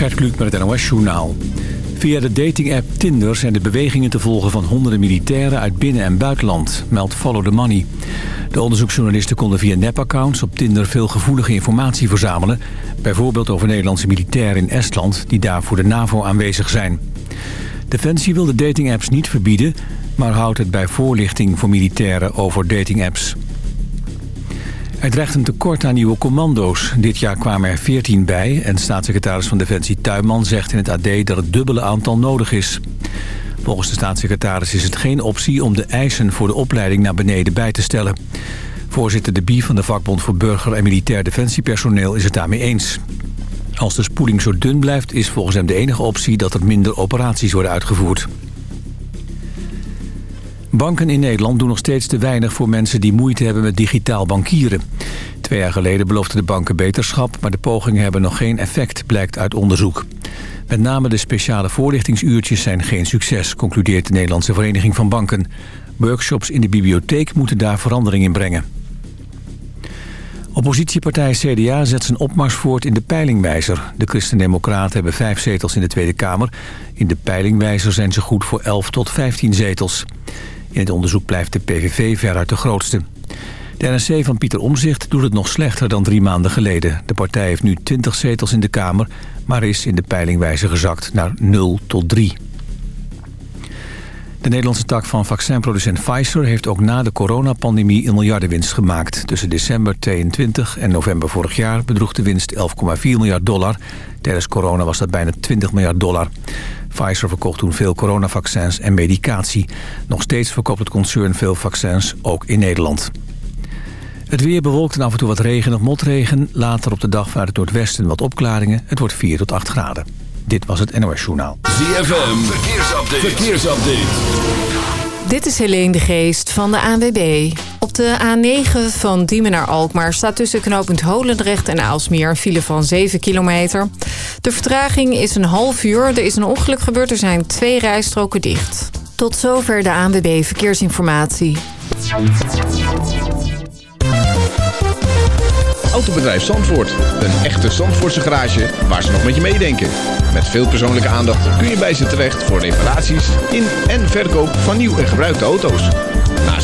Gert Kluk met het NOS-journaal. Via de dating-app Tinder zijn de bewegingen te volgen van honderden militairen uit binnen- en buitenland, meldt Follow the Money. De onderzoeksjournalisten konden via nep-accounts op Tinder veel gevoelige informatie verzamelen. Bijvoorbeeld over Nederlandse militairen in Estland die daar voor de NAVO aanwezig zijn. Defensie wil de dating-apps niet verbieden, maar houdt het bij voorlichting voor militairen over dating-apps. Er dreigt een tekort aan nieuwe commando's. Dit jaar kwamen er 14 bij en staatssecretaris van Defensie Tuinman zegt in het AD dat het dubbele aantal nodig is. Volgens de staatssecretaris is het geen optie om de eisen voor de opleiding naar beneden bij te stellen. Voorzitter De Bie van de vakbond voor burger- en militair defensiepersoneel is het daarmee eens. Als de spoeling zo dun blijft is volgens hem de enige optie dat er minder operaties worden uitgevoerd. Banken in Nederland doen nog steeds te weinig voor mensen die moeite hebben met digitaal bankieren. Twee jaar geleden beloofden de banken beterschap, maar de pogingen hebben nog geen effect, blijkt uit onderzoek. Met name de speciale voorlichtingsuurtjes zijn geen succes, concludeert de Nederlandse Vereniging van Banken. Workshops in de bibliotheek moeten daar verandering in brengen. Oppositiepartij CDA zet zijn opmars voort in de peilingwijzer. De Christen-Democraten hebben vijf zetels in de Tweede Kamer. In de peilingwijzer zijn ze goed voor 11 tot 15 zetels. In het onderzoek blijft de PVV veruit de grootste. De NSC van Pieter Omzicht doet het nog slechter dan drie maanden geleden. De partij heeft nu 20 zetels in de Kamer... maar is in de peilingwijzer gezakt naar 0 tot 3. De Nederlandse tak van vaccinproducent Pfizer heeft ook na de coronapandemie een miljardenwinst gemaakt. Tussen december 22 en november vorig jaar bedroeg de winst 11,4 miljard dollar. Tijdens corona was dat bijna 20 miljard dollar. Pfizer verkocht toen veel coronavaccins en medicatie. Nog steeds verkoopt het concern veel vaccins, ook in Nederland. Het weer bewolkt en af en toe wat regen of motregen. Later op de dag vanuit het noordwesten wat opklaringen. Het wordt 4 tot 8 graden. Dit was het NOS Journaal. ZFM, verkeersupdate. verkeersupdate. Dit is Helene de Geest van de ANWB. Op de A9 van Diemen naar Alkmaar staat tussen knooppunt Holendrecht en Aalsmeer een file van 7 kilometer. De vertraging is een half uur. Er is een ongeluk gebeurd. Er zijn twee rijstroken dicht. Tot zover de ANWB Verkeersinformatie. Autobedrijf Zandvoort. Een echte Zandvoortse garage waar ze nog met je meedenken. Met veel persoonlijke aandacht kun je bij ze terecht voor reparaties in en verkoop van nieuw en gebruikte auto's.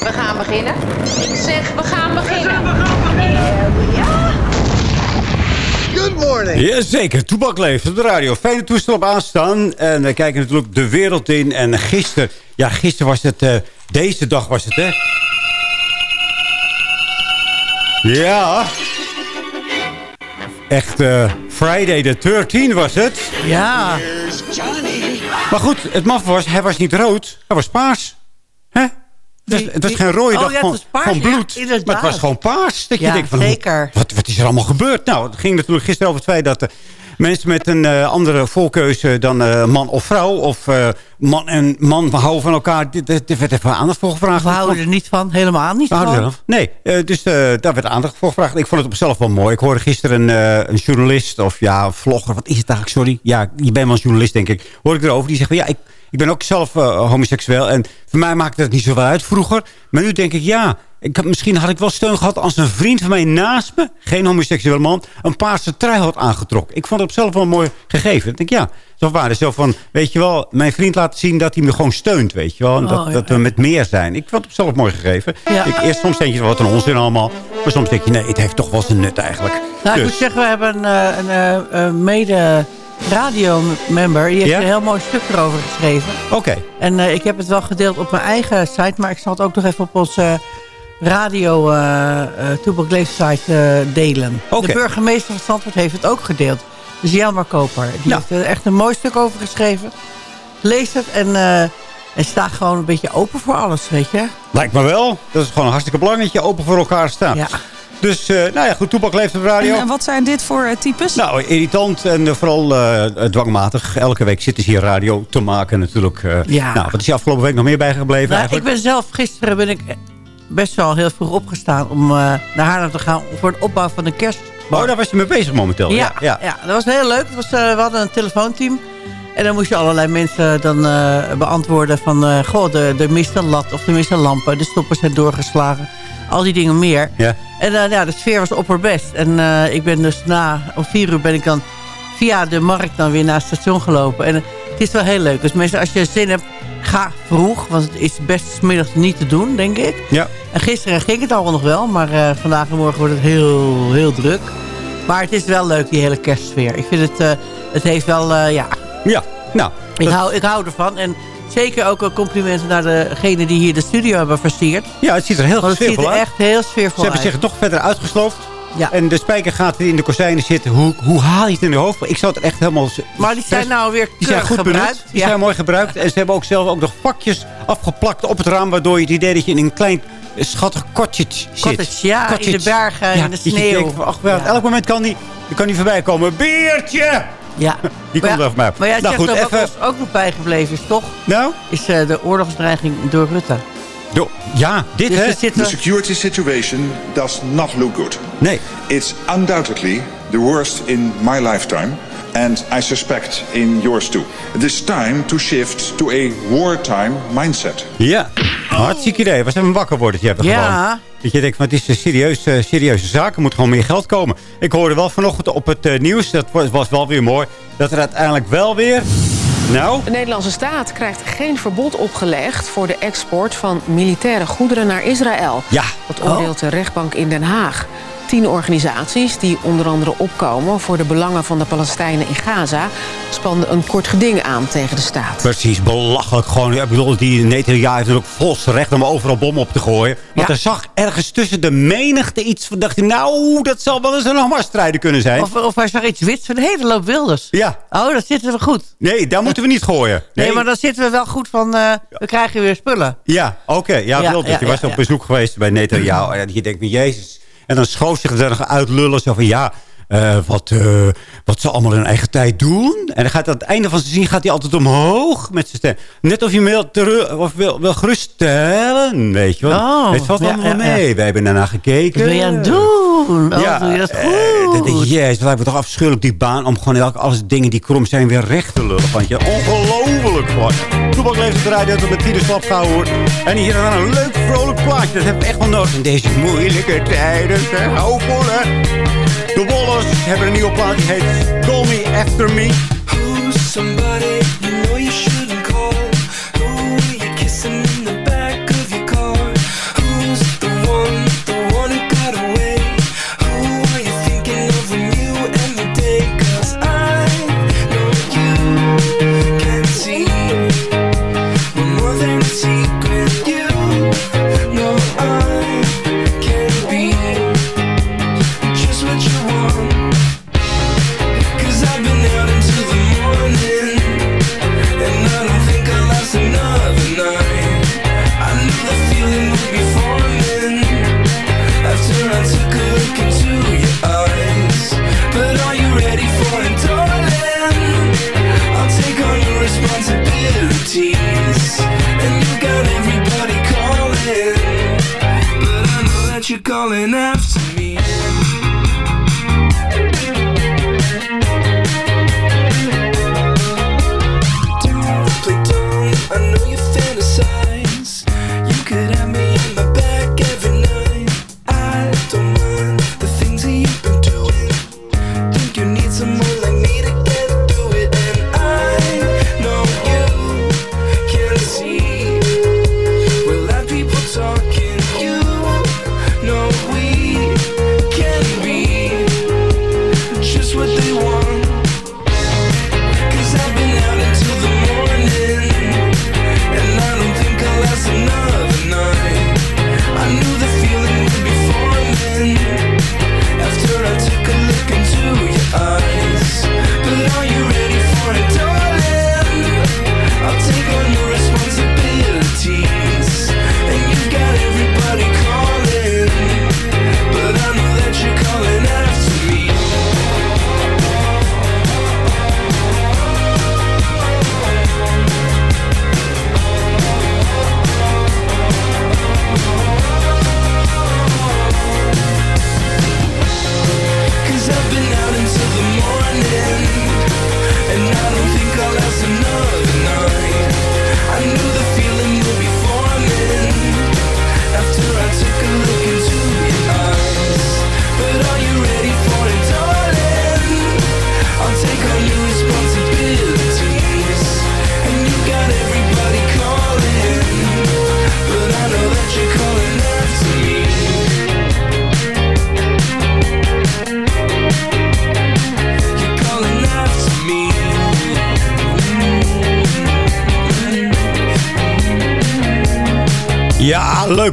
We gaan beginnen. Ik zeg, we gaan beginnen. Good morning. Jazeker, Toebak leeft op de radio. Fijne toestel op aanstaan. En we kijken natuurlijk de wereld in. En gisteren, ja gisteren was het, eh, deze dag was het hè. Ja. Echt eh, Friday the 13 was het. Ja. Maar goed, het maf was, hij was niet rood. Hij was paars. Hè? Het was, het was geen rode Oh, dag ja, van, bloed. maar het was gewoon paars. Dat je Ja, denkt van, zeker. wat, wat is er allemaal gebeurd? Nou, het ging natuurlijk gisteren over het feit dat... eh, mensen met een eh, andere voorkeuze dan eh, man of vrouw... of man en man houden van elkaar... Er werd even aandacht voor gevraagd. We houden er niet van. Helemaal niet We van. Nee, eh, dus eh, daar werd aandacht voor gevraagd. Ik vond het op zichzelf wel mooi. Ik hoorde gisteren een, eh, een journalist of ja, een vlogger. Wat is het eigenlijk? Sorry. Ja, je bent wel een journalist, denk ik. Hoor ik erover. Die zegt van ja, ik, ik ben ook zelf eh, homoseksueel. En voor mij maakte het niet zoveel uit vroeger. Maar nu denk ik ja... Ik, had- misschien had ik wel steun gehad als een vriend van mij naast me... geen homoseksuele man... een paarse trui had aangetrokken. Ik vond het op zichzelf wel mooi gegeven. Ik denk ja, zo waar. Zo van, weet je wel... mijn vriend laat zien dat hij me gewoon steunt, weet je wel. En dat, Oh, ja, dat we met meer zijn. Ik vond het zichzelf mooi gegeven. Ja. Ik, eerst soms denk je, wat een onzin allemaal. Maar soms denk je, nee, het heeft toch wel zijn nut eigenlijk. Nou, ik Dus, moet zeggen, we hebben een, eh, een eh, eh, mede radio-member. Die heeft een heel mooi stuk erover geschreven. Oké, En eh, ik heb het wel gedeeld op mijn eigen site. Maar ik zal het ook nog even op onze radio uh, site eh, delen. Oké. De burgemeester van Zandvoort heeft het ook gedeeld. Dus Jelmar Koper. Die Nou. heeft er echt een mooi stuk over geschreven. Lees het en... eh en sta gewoon een beetje open voor alles, weet je. lijkt me wel. Dat is gewoon hartstikke belangrijk dat je open voor elkaar staat. Ja. Dus, eh, nou ja, goed, Toepak leeft op de radio. En, wat zijn dit voor eh, types? Nou, irritant en vooral uh, dwangmatig. Elke week zitten ze hier radio te maken natuurlijk. ja. Nou, wat is je afgelopen week nog meer bijgebleven nou, eigenlijk? Ik ben zelf, gisteren ben ik best wel heel vroeg opgestaan om naar Haarlem te gaan voor het opbouw van de kerst. Oh, daar was je mee bezig momenteel. Ja, ja, ja. dat was heel leuk. Was, we hadden een telefoonteam. En dan moest je allerlei mensen dan beantwoorden van... goh, de, de mist een lat of de mist een lampen. De stoppers zijn doorgeslagen. Al die dingen meer. Ja. En uh, ja, de sfeer was opperbest. En ik ben dus na, om vier uur ben ik dan via de markt dan weer naar het station gelopen. En het is wel heel leuk. Dus mensen, als je zin hebt, ga vroeg. Want het is best smiddags niet te doen, denk ik. Ja. En gisteren ging het al nog wel. Maar vandaag en morgen wordt het heel, heel druk. Maar het is wel leuk, die hele kerstsfeer. Ik vind het, het heeft wel, ja... Ja, nou... Ik, hou, ik hou ervan. En zeker ook een complimenten naar degene die hier de studio hebben versierd. Ja, het ziet er heel Want het sfeervol ziet er uit. echt heel sfeervol Ze hebben uit. zich nog verder uitgesloofd. Ja. En de spijker gaat in de kozijnen zitten. Hoe, hoe haal je het in de hoofd? Ik zou het echt helemaal... Maar die zijn nou weer Die zijn goed gebruikt. benut. Die Ja. zijn mooi gebruikt. En ze hebben ook zelf ook nog vakjes afgeplakt op het raam. Waardoor je het idee dat je in een klein schattig cottage zit. Cottage, ja, in de bergen, in de dat sneeuw. denkt ach, wel, Ja. Elk moment kan die, kan die voorbij komen. Biertje! Ja. Die komt wel van mij. Maar jij Nou zegt goed, ook even- wat ons ook nog bijgebleven is, toch? Nou? Is eh, de oorlogsdreiging door Rutte. Do- ja, dit hè? zitten... The security situation does not look good. Nee. It's undoubtedly the worst in my lifetime, and I suspect in yours too. It is time to shift to a wartime mindset. Ja, hartstikke idee. Was even wakker worden. Je hebt Ja. gewoon. Dat je denkt, van, het is een serieus, eh, serieuze zaak. Er moet gewoon meer geld komen. Ik hoorde wel vanochtend op het eh, nieuws, dat was, was wel weer mooi, dat er uiteindelijk wel weer... Nou, De Nederlandse staat krijgt geen verbod opgelegd voor de export van militaire goederen naar Israël. ja. Dat oordeelt de rechtbank in Den Haag. Tien organisaties die onder andere opkomen voor de belangen van de Palestijnen in Gaza... spanden een kort geding aan tegen de staat. Precies, belachelijk gewoon. Ik bedoel, die Netanyahu heeft natuurlijk volste recht om overal bommen op te gooien. Want Ja. er zag ergens tussen de menigte iets van... dacht hij, nou, dat zal wel eens een Hamas-strijder kunnen zijn. Of, of hij zag iets wits van, hé, hey, er loopt Wilders. Ja, Oh, dan zitten we goed. nee, daar moeten we niet gooien. Nee, maar dan zitten we wel goed van, eh, we krijgen weer spullen. Ja, oké. Ja, Ja, Wilders, ja, die was ja, op ja. bezoek geweest bij Netanyahu. En je denkt, van, jezus. En dan schoof zich er uitlullen. Zo van, ja, eh, wat, eh, wat ze allemaal in hun eigen tijd doen. En dan gaat aan het einde van zijn zin gaat hij altijd omhoog met zijn stem. Net of je wil, of wil, wil geruststellen, weet je wel. Oh, het valt ja, allemaal ja, mee. ja. We hebben daarna gekeken. Wat wil je aan het doen? Oh, doe je dat eh, goed? dat denk ik, Jezus, wat lijkt me toch afschuwelijk die baan... om gewoon elke, alles dingen die krom zijn weer recht te lullen. Want je ongelooflijk gewoon. Toepak leeft het radio tot met Tiede Slap gehouden wordt. En hier dan een leuk vrolijk plaatje. Dat hebben we echt wel nodig in deze moeilijke tijden. Zeg, hou vol, hè. De Wallers hebben een nieuwe plaat die heet Call Me After Me.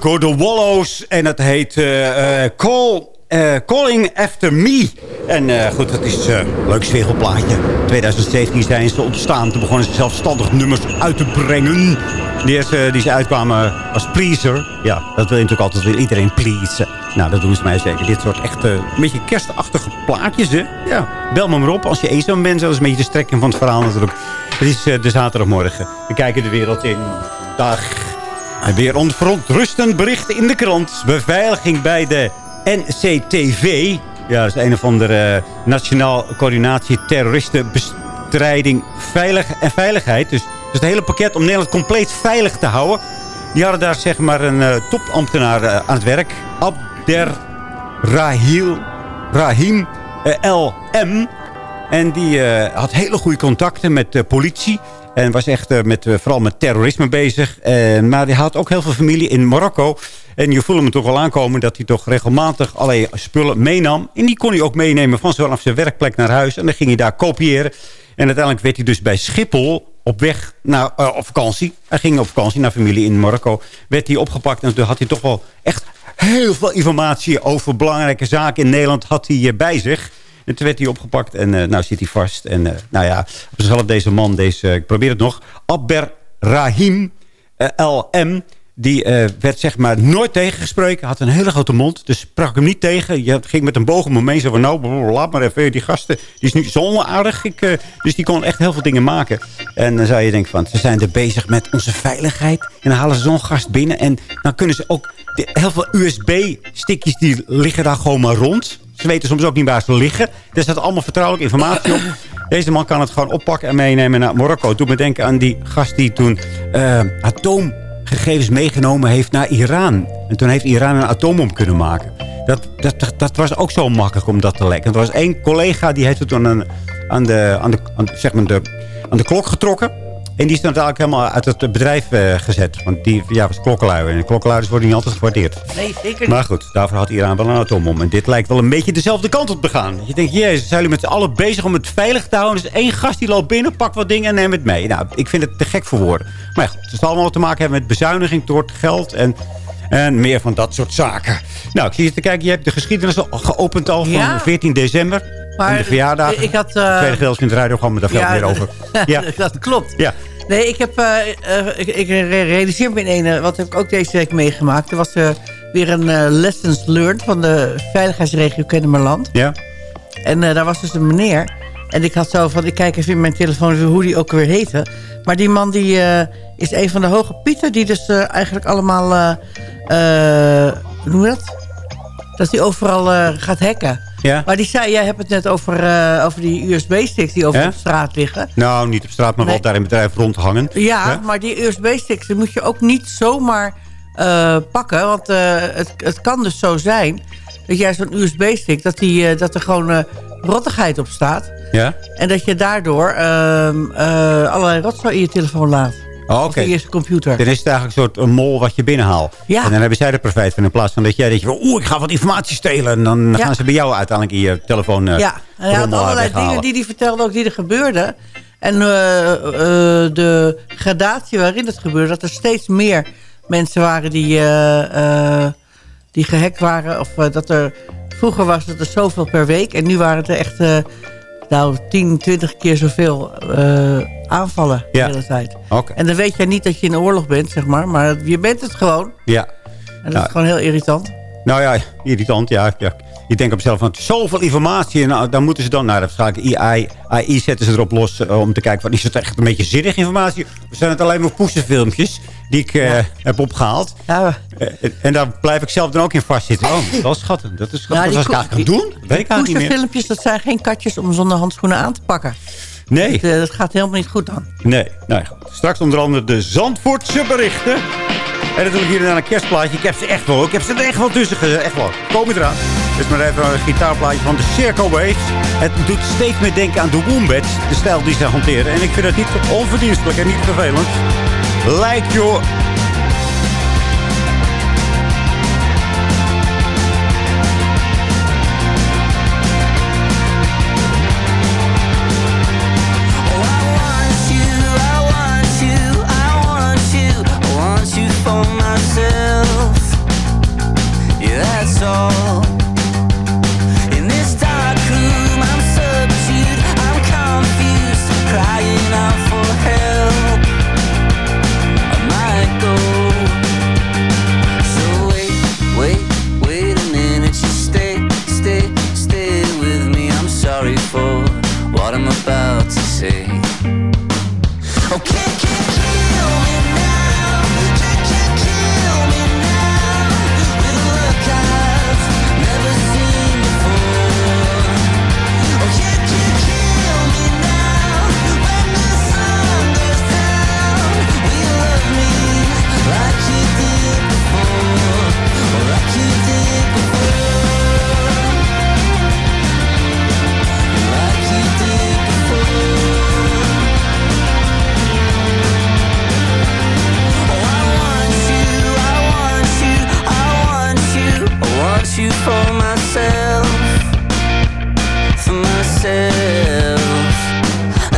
Leuk hoor. De Wallows. En het heet eh, eh, Call, eh, Calling After Me. En goed, dat is een leuk sfeerplaatje. 2017 zijn ze ontstaan. Toen begonnen ze zelfstandig nummers uit te brengen. De eerste die ze uitkwamen was Pleaser. Ja, dat wil je natuurlijk altijd wil iedereen pleasen. Nou, dat doen ze mij zeker. Dit soort echt een beetje kerstachtige plaatjes, hè. Ja, bel me maar op als je eenzaam bent. Dat is een beetje de strekking van het verhaal natuurlijk. Het is de zaterdagmorgen. We kijken de wereld in. Dag. En weer verontrustend bericht in de krant. Beveiliging bij de NCTV. Ja, dat is een of andere Nationaal Coördinatie Terroristenbestrijding Veilig en Veiligheid. Dus, dus het hele pakket om Nederland compleet veilig te houden. Die hadden daar zeg maar een eh, topambtenaar eh, aan het werk. Abder Rahil, Rahim eh, LM. En die eh, had hele goede contacten met de politie. En was echt eh, met, eh, vooral met terrorisme bezig. Eh, maar hij had ook heel veel familie in Marokko. En je voelde hem toch wel aankomen dat hij toch regelmatig allerlei spullen meenam. En die kon hij ook meenemen van zijn werkplek naar huis. En dan ging hij daar kopiëren. En uiteindelijk werd hij dus bij Schiphol op weg naar op vakantie. Hij ging op vakantie naar familie in Marokko. Werd hij opgepakt en toen had hij toch wel echt heel veel informatie over belangrijke zaken in Nederland had hij bij zich. En toen werd hij opgepakt en uh, nou zit hij vast. En uh, nou ja, op zichzelf deze man, deze, ik probeer het nog. Abber Rahim LM. Die werd zeg maar nooit tegengesproken. Had een hele grote mond. Dus sprak hem niet tegen. Je ging met een boog om hem mee. Zo van nou, laat maar even. Die gasten, die is nu zo onaardig. Ik, dus die kon echt heel veel dingen maken. En dan zou je denken van, ze zijn er bezig met onze veiligheid. En dan halen ze zo'n gast binnen. En dan kunnen ze ook, heel veel USB-stickjes die liggen daar gewoon maar rond. Ze weten soms ook niet waar ze liggen. Er staat allemaal vertrouwelijke informatie op. Deze man kan het gewoon oppakken en meenemen naar Marokko. Doe me denken aan die gast die toen uh, atoomgegevens meegenomen heeft naar Iran. En toen heeft Iran een atoombom kunnen maken. Dat, dat, dat, dat, was ook zo makkelijk om dat te lekken. Er was één collega die heeft het toen de, aan, de, de, aan de klok getrokken. En die is dan eigenlijk helemaal uit het bedrijf uh, gezet. Want die ja, was klokkenluier. En klokkenluiders worden niet altijd gewaardeerd. Nee, zeker niet. Maar goed, daarvoor had Iran wel een atoombom. En dit lijkt wel een beetje dezelfde kant op te gaan. Je denkt, jezus, zijn jullie met z'n allen bezig om het veilig te houden? Dus één gast die loopt binnen, pakt wat dingen en neemt het mee. Nou, ik vind het te gek voor woorden. Maar ja, goed, het zal allemaal te maken hebben met bezuiniging door het geld en... En meer van dat soort zaken. Nou, ik zie je te kijken. Je hebt de geschiedenis al geopend al van ja. 14 december. Maar de verjaardag. Ik had... Uh, Tweede gedeelte in het radioprogramma, daar ja, veel meer over. Ja, dat klopt. Ja. Nee, ik, heb, uh, uh, ik, ik, realiseer me in een, wat heb ik ook deze week meegemaakt. Er was weer een lessons learned van de veiligheidsregio Kennemerland. Ja. En daar was dus een meneer. En ik had zo van, ik kijk even in mijn telefoon hoe die ook weer heette. Maar die man die is een van de hoge pieten die dus eigenlijk allemaal... hoe noem je dat? Dat hij overal gaat hacken. Ja. Maar die zei, jij hebt het net over, uh, over die USB-sticks die over ja? op straat liggen. Nou, niet op straat, maar nee. wel daar in bedrijf rondhangen. Ja, ja? maar die USB-sticks moet je ook niet zomaar uh, pakken. Want uh, het, het kan dus zo zijn dat jij zo'n USB-stick, dat, die, dat er gewoon rottigheid op staat. Ja? En dat je daardoor ehm, allerlei rotzooi in je telefoon laat. Oh, oké. Okay. computer. Dan is het eigenlijk een soort mol wat je binnenhaalt. Ja. En dan hebben zij er profijt van. In plaats van dat jij denkt, oeh, ik ga wat informatie stelen. En dan ja. gaan ze bij jou uiteindelijk in je telefoon uh, Ja, en hij had allerlei dingen die hij vertelde ook die er gebeurden. En uh, uh, de gradatie waarin het gebeurde, dat er steeds meer mensen waren die, die gehackt waren. Of dat er, vroeger was het er zoveel per week. En nu waren het er echt nou, 10, 20 keer zoveel uh, aanvallen ja. de hele tijd. Okay. En dan weet je niet dat je in oorlog bent, zeg maar. Maar je bent het gewoon. Ja. En dat nou, is gewoon heel irritant. Nou ja, irritant, ja. ja. Je denkt op jezelf van zoveel informatie. Nou, dan moeten ze dan naar waarschijnlijk AI, AI zetten ze erop los uh, om te kijken van is het echt een beetje zinnig informatie? Of zijn het alleen maar poesenfilmpjes die ik uh, ja. heb opgehaald? Ja. Uh, en daar blijf ik zelf dan ook in vastzitten. Oh, dat is schattig. Dat is schattig. Ja, Wat ik eigenlijk doen? Die, weet ik niet meer. filmpjes, dat zijn geen katjes om zonder handschoenen aan te pakken. Nee. Dat, dat gaat helemaal niet goed dan. Nee. Nou, straks onder andere de Zandvoortse berichten. En natuurlijk hier naar een kerstplaatje. Ik heb ze echt wel. Ik heb ze er echt wel tussen gezet. Echt wel. Kom eraan. Dit is maar even een gitaarplaatje van de Circle Waves. Het doet steeds meer denken aan de Wombats. De stijl die ze hanteren. En ik vind het niet onverdienstelijk en niet vervelend. Like your... for myself, for myself.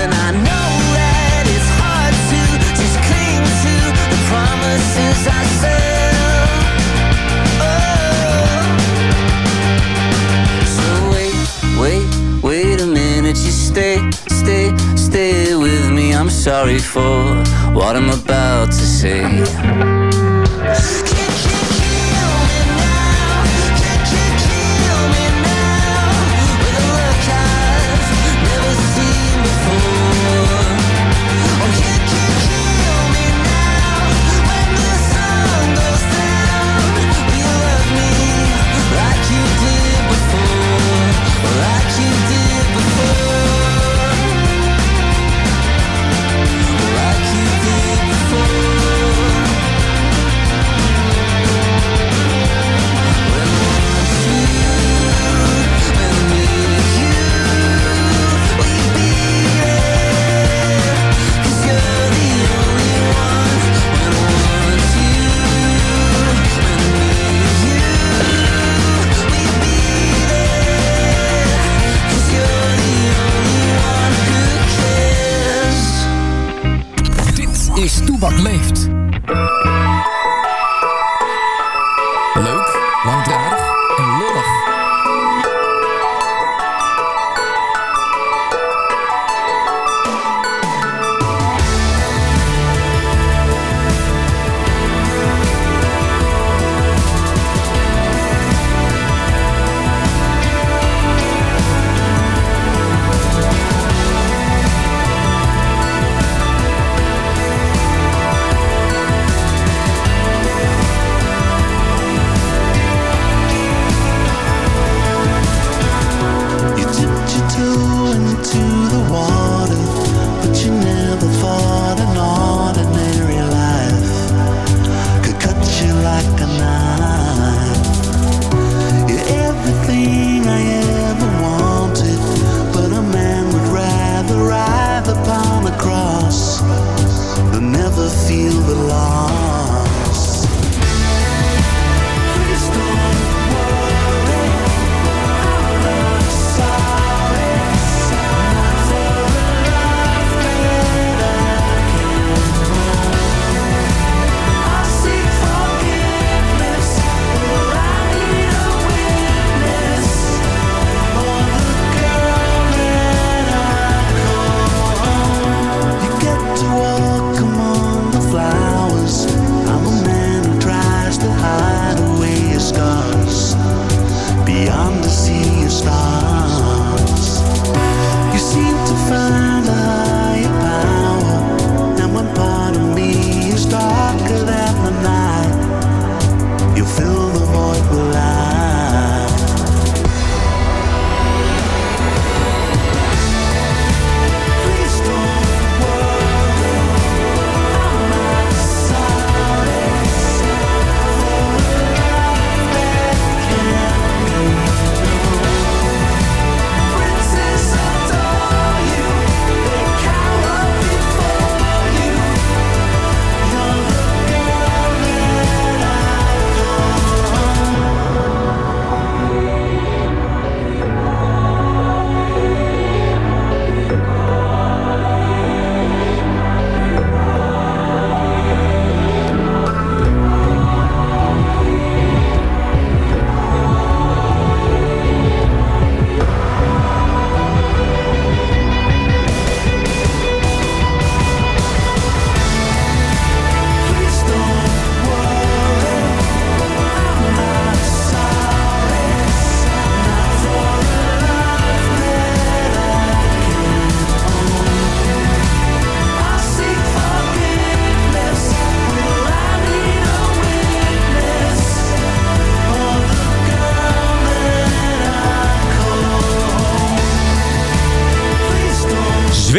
And I know that it's hard to just cling to the promises I sell. Oh. So wait, wait, wait a minute. You stay, stay, stay with me. I'm sorry for what I'm about to say.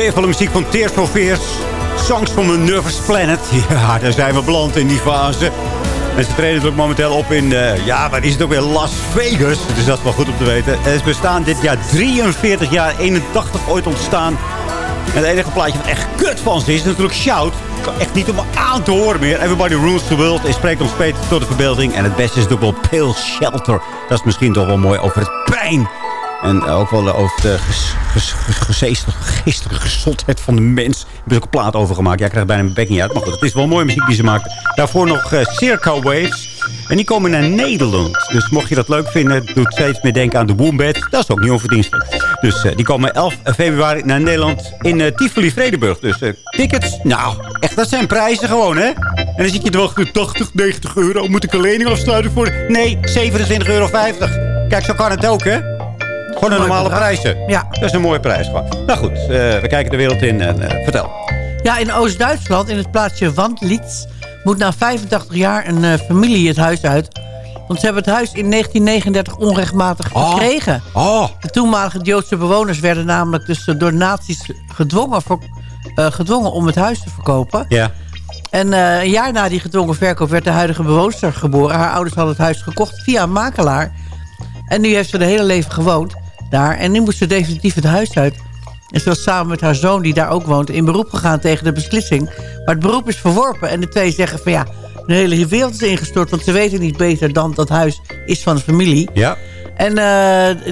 zweefvolle muziek van Tears for Fears. Songs from a Nervous Planet. Ja, daar zijn we beland in die fase. En ze treden natuurlijk momenteel op in, uh, ja, waar is het ook weer? Las Vegas. Dus dat is wel goed om te weten. En ze bestaan dit jaar 43 jaar, 81 ooit ontstaan. En het enige plaatje wat echt kut van ze is, is natuurlijk Shout. Echt niet om aan te horen meer. Everybody rules the world en spreekt ons beter tot de verbeelding. En het beste is natuurlijk wel Pale Shelter. Dat is misschien toch wel mooi over het pijn en ook wel eh, over de geestelijke gezondheid van de mens. Ik heb er ook een plaat over gemaakt. Ja, ik krijg bijna mijn bek niet uit. Maar goed, het is wel mooie muziek die ze maakt. Daarvoor nog eh, Circa Waves. En die komen naar Nederland. Dus mocht je dat leuk vinden, doet steeds meer denken aan de Boombed. Dat is ook niet onverdienstelijk. Dus eh, die komen 11 februari naar Nederland in uh, Tivoli Vredenburg. Dus tickets, nou, echt, dat zijn prijzen gewoon, hè? En dan zie je er wel 80, 90 euro. Moet ik een lening afsluiten voor? Nee, 27,50 euro. Kijk, zo kan het ook, hè? Gewoon een normale prijzen. Ja. Dat is een mooie prijs gewoon. Nou goed, we kijken de wereld in en vertel. Ja, in Oost-Duitsland, in het plaatsje Wandlitz... moet na 85 jaar een uh, familie het huis uit. Want ze hebben het huis in 1939 onrechtmatig Oh. gekregen. Oh. De toenmalige Joodse bewoners werden namelijk dus door nazi's gedwongen, voor, gedwongen om het huis te verkopen. Ja. En een jaar na die gedwongen verkoop werd de huidige bewoonster geboren. Haar ouders hadden het huis gekocht via een makelaar. En nu heeft ze de hele leven gewoond daar. En nu moest ze definitief het huis uit. En ze was samen met haar zoon, die daar ook woont, in beroep gegaan tegen de beslissing. Maar het beroep is verworpen. En de twee zeggen van ja, de hele wereld is ingestort. Want ze weten niet beter dan dat huis is van de familie. Ja. En uh,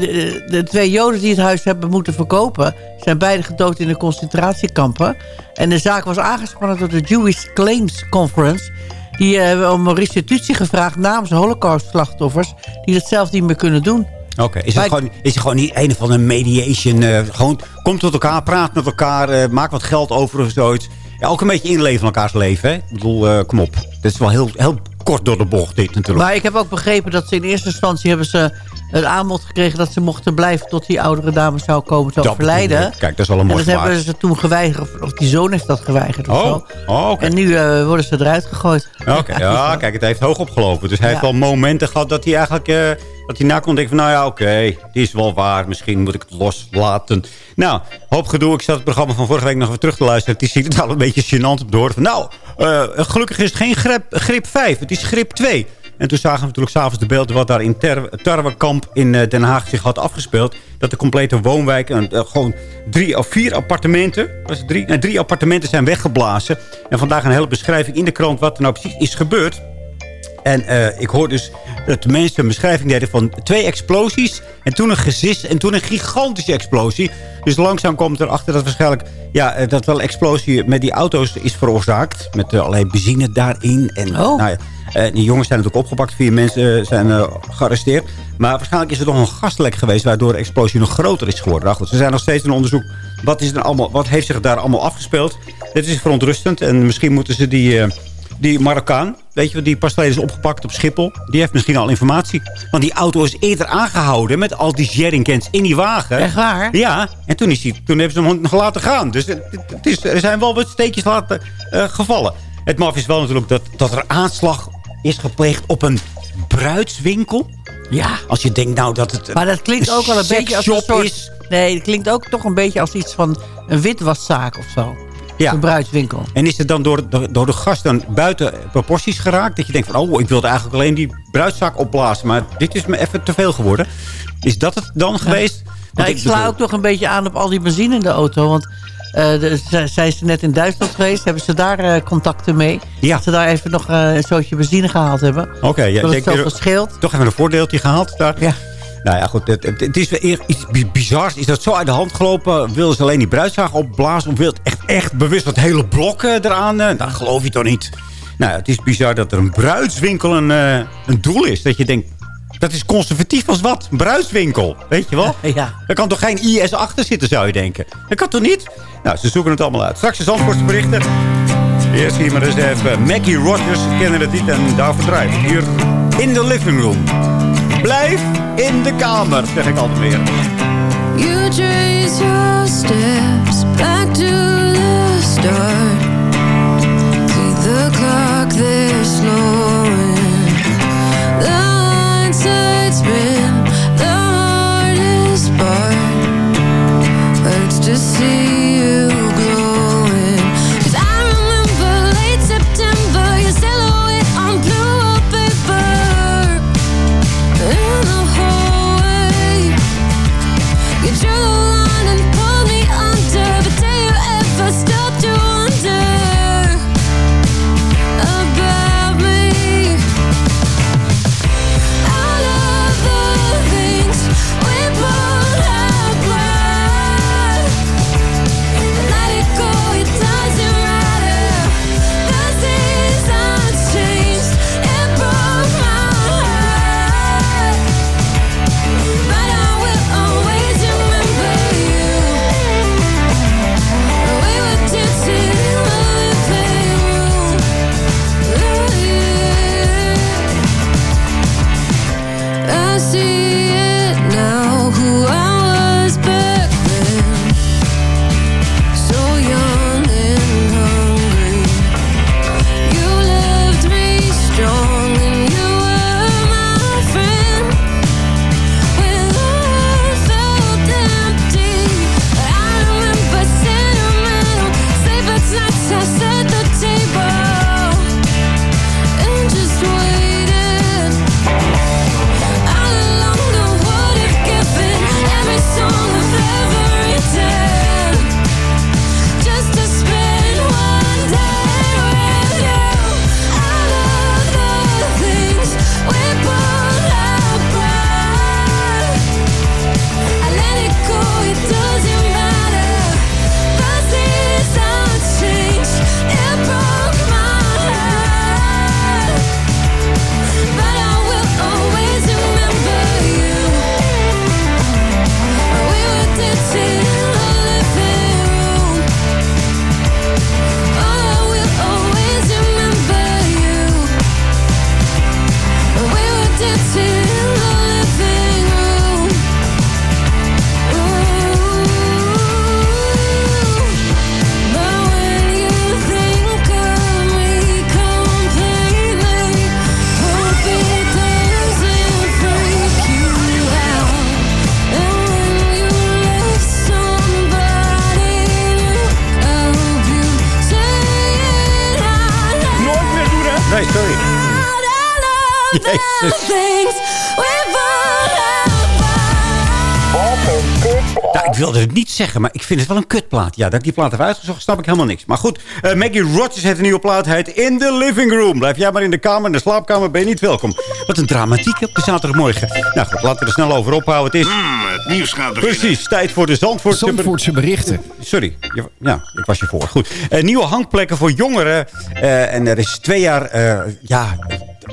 de, de, twee joden die het huis hebben moeten verkopen... zijn beide gedood in de concentratiekampen. En de zaak was aangespannen door de Jewish Claims Conference... Die hebben om restitutie gevraagd namens holocaust-slachtoffers... die dat zelf niet meer kunnen doen. Oké, okay. is, het gewoon, is het gewoon niet een of andere mediation? Uh, gewoon, kom tot elkaar, praat met elkaar, uh, maak wat geld over of zoiets. Ja, ook een beetje inleven in elkaars leven. Hè? Ik bedoel, uh, kom op. Dit is wel heel, heel kort door de bocht, dit natuurlijk. Maar ik heb ook begrepen dat ze in eerste instantie hebben ze het aanbod gekregen... dat ze mochten blijven tot die oudere dame zou komen te overlijden. Kijk, dat is al een mooi En dat hebben ze toen geweigerd. Of, die zoon heeft dat geweigerd of oh. zo. Oh, okay. En nu uh, worden ze eruit gegooid. Oké, okay. ja, kijk, het heeft hoog opgelopen. Dus hij Ja. heeft wel momenten gehad dat hij eigenlijk... Uh, dat hij na kon denken van, nou ja, oké, okay, die is wel waar. Misschien moet ik het loslaten. Nou, hoop gedoe. Ik zat het programma van vorige week nog even terug te luisteren. Het ziet het al een beetje gênant op door. Van, nou, uh, gelukkig is het geen grip, grip 5. Het is grip 2. En toen zagen we natuurlijk s'avonds de beelden... wat daar in Ter Tarwekamp in uh, Den Haag zich had afgespeeld. Dat de complete woonwijk... Uh, gewoon drie of vier appartementen... Was het drie? Nee, drie appartementen zijn weggeblazen. En vandaag een hele beschrijving in de krant... wat er nou precies is gebeurd. En uh, ik hoor dus dat de mensen een beschrijving deden van twee explosies. En toen een gezis en toen een gigantische explosie. Dus langzaam komt erachter dat waarschijnlijk... Ja, dat wel een explosie met die auto's is veroorzaakt. Met uh, allerlei benzine daarin. En, oh. nou ja, uh, die jongens zijn natuurlijk opgepakt. Vier mensen zijn uh, gearresteerd. Maar waarschijnlijk is er nog een gastlek geweest... waardoor de explosie nog groter is geworden. Nou goed, ze zijn nog steeds in onderzoek. Wat, is er allemaal, wat heeft zich daar allemaal afgespeeld? Dit is verontrustend. En misschien moeten ze die die Marokkaan, weet je wat, die pas geleden is opgepakt op Schiphol. Die heeft misschien al informatie. Want die auto is eerder aangehouden met al die jerrycans in die wagen. Echt waar? Ja, en toen, is die, toen hebben ze hem nog laten gaan. Dus het, het is, er zijn wel wat steekjes laten uh, gevallen. Het maf is wel natuurlijk dat, dat er aanslag is gepleegd op een bruidswinkel. Ja. Als je denkt nou dat het Maar dat klinkt ook wel een beetje als een soort... is. Nee, het klinkt ook toch een beetje als iets van een witwaszaak of zo. Ja. Een bruidswinkel. En is het dan door, door, door de gast dan buiten proporties geraakt? Dat je denkt van, oh, ik wilde eigenlijk alleen die bruidszaak opblazen. Maar dit is me even te veel geworden. Is dat het dan ja. geweest? Nou, ik sla ook nog een beetje aan op al die benzine in de auto. Want zijn ze net in Duitsland geweest? Hebben ze daar uh, contacten mee? Ja. Dat ze daar even nog uh, een zootje benzine gehaald hebben. Oké. Okay, ja, dat het zoveel scheelt. Toch even een voordeeltje gehaald daar. Ja. Nou ja, goed. Het, het, is weer iets bizars. Is dat zo uit de hand gelopen? Wilden ze alleen die bruidszaag opblazen? Of wil het echt, echt bewust dat hele blok eraan? Dat geloof je toch niet? Nou, het is bizar dat er een bruidswinkel een, uh, een doel is. Dat je denkt, dat is conservatief als wat? Een bruidswinkel, weet je wel? Ja. Er kan toch geen IS achter zitten, zou je denken? Dat kan toch niet? Nou, ze zoeken het allemaal uit. Straks is antwoordsberichten. Eerst hier maar eens even Mackie Rogers. Kennen het niet en daarvoor draait hier in de living room. Blijf in de kamer, zeg ik altijd weer. You trace your steps back to the start. Zeggen, maar ik vind het wel een kutplaat. Ja, dat ik die plaat heb uitgezocht, snap ik helemaal niks. Maar goed, eh, Maggie Rogers heeft een nieuwe plaat. Hij heet In the Living Room. Blijf jij maar in de kamer, in de slaapkamer, ben je niet welkom. Wat een dramatiek op de zaterdagmorgen. Nou goed, laten we er snel over ophouden. Het is... het nieuws gaat beginnen. Precies, tijd voor de Zandvoortse, Zandvoortse berichten. Sorry, ja, ik was je voor. Goed. Eh, nieuwe hangplekken voor jongeren. Eh, en er is twee jaar, eh, ja,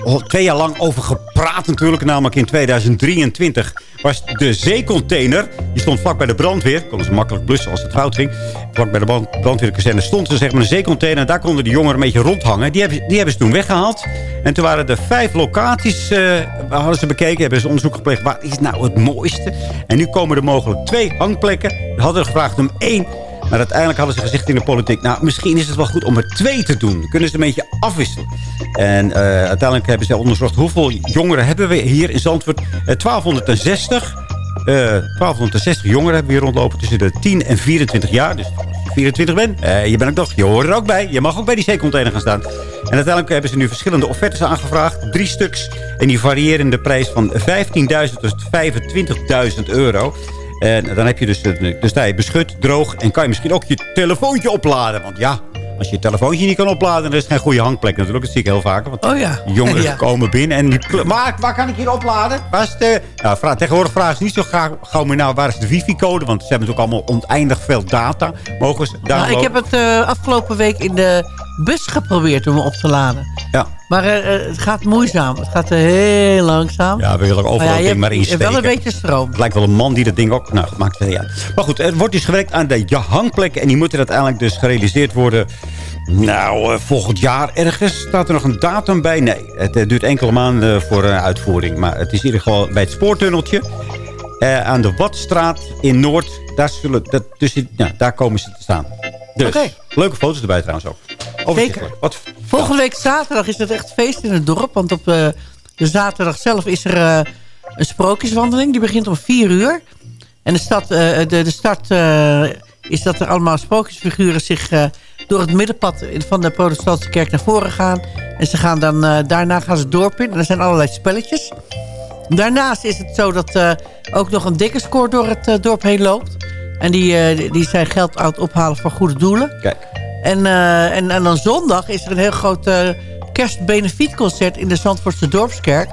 al twee jaar lang over gepraat natuurlijk. Namelijk in 2023 was de zeecontainer. Die stond vlak bij de brandweer. Konden ze makkelijk blussen als het fout ging. Vlak bij de stond er zeg maar een zeecontainer. En daar konden de jongeren een beetje rondhangen. Die hebben, die hebben ze toen weggehaald. En toen waren er vijf locaties, eh, hadden ze bekeken. Hebben ze onderzoek gepleegd. Waar is nou het mooiste? En nu komen er mogelijk twee hangplekken. We hadden gevraagd om één. Maar uiteindelijk hadden ze gezegd in de politiek... nou, misschien is het wel goed om er twee te doen. Dan kunnen ze een beetje afwisselen. En eh, uiteindelijk hebben ze onderzocht... hoeveel jongeren hebben we hier in Zandvoort? Eh, 1260. Eh 1260 jongeren hebben we hier rondlopen tussen de 10 en 24 jaar. Dus als je 24 bent, eh, je bent ook nog, je hoort er ook bij. Je mag ook bij die zeecontainer gaan staan. En uiteindelijk hebben ze nu verschillende offertes aangevraagd. Drie stuks. En die variëren in de prijs van 15.000 tot 25.000 euro. En dan heb je dus, dan sta je beschut, droog. En kan je misschien ook je telefoontje opladen. Want ja, als je je telefoontje niet kan opladen... dan is het geen goede hangplek natuurlijk. Dat zie ik heel vaak. Want Oh ja. jongeren Ja. komen binnen en die... Maar waar kan ik hier opladen? Waar is de... Nou, vraag, tegenwoordig vragen ze niet zo graag, gauw meer nou... waar is de wifi-code? Want ze hebben natuurlijk allemaal oneindig veel data. Mogen ze Nou, ik heb het eh, afgelopen week in de bus geprobeerd om hem op te laden. Ja. Maar eh, eh, het gaat moeizaam. Het gaat eh, heel langzaam. Ja, we willen overal Maar ja, maar hebt- hebt insteken. wel een beetje stroom. Het lijkt wel een man die dat ding ook... Nou, dat maakt het niet uit. Maar goed, er wordt dus gewerkt aan de hangplekken. En die moeten uiteindelijk dus gerealiseerd worden... Nou, volgend jaar ergens. Staat er nog een datum bij? Nee, het duurt enkele maanden voor een uitvoering. Maar het is in ieder geval bij het spoortunneltje. aan de Watstraat in Noord. Daar, zullen, dat, dus, ja, daar komen ze te staan. Dus, leuke foto's erbij trouwens ook. Overzichtelijk. Wat, Volgende week zaterdag is het echt feest in het dorp. Want op eh, de zaterdag zelf is er eh, een sprookjeswandeling. Die begint om 4 uur. En de, stad, eh, de, de start is dat er allemaal sprookjesfiguren zich door het middenpad van de protestantse kerk naar voren gaan. En ze gaan dan, daarna gaan ze het dorp in. En er zijn allerlei spelletjes. Daarnaast is het zo dat ook nog een dikke score door het dorp heen loopt. En die, eh, die- die zijn geld aan het ophalen voor goede doelen. Kijk. En, eh, en, en dan zondag is er een heel groot eh kerstbenefietconcert in de Zandvoortse Dorpskerk.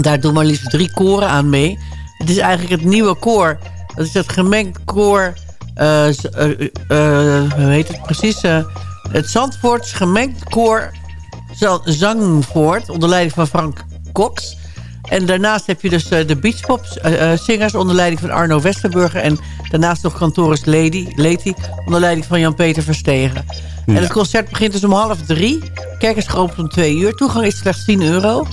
Daar doen maar liefst drie koren aan mee. Het is eigenlijk het nieuwe koor. Dat is het gemengd koor... hoe heet het precies? Het Zandvoorts gemengd koor Za- Zangvoort. Onder leiding van Frank Cox. En daarnaast heb je dus de beachpop zingers onder leiding van Arno Westerburger. En daarnaast nog kantoris Lady, Lady onder leiding van Jan-Peter Verstegen. En het concert begint dus om half drie. Kerk is geopend om twee uur. Toegang is slechts 10 euro.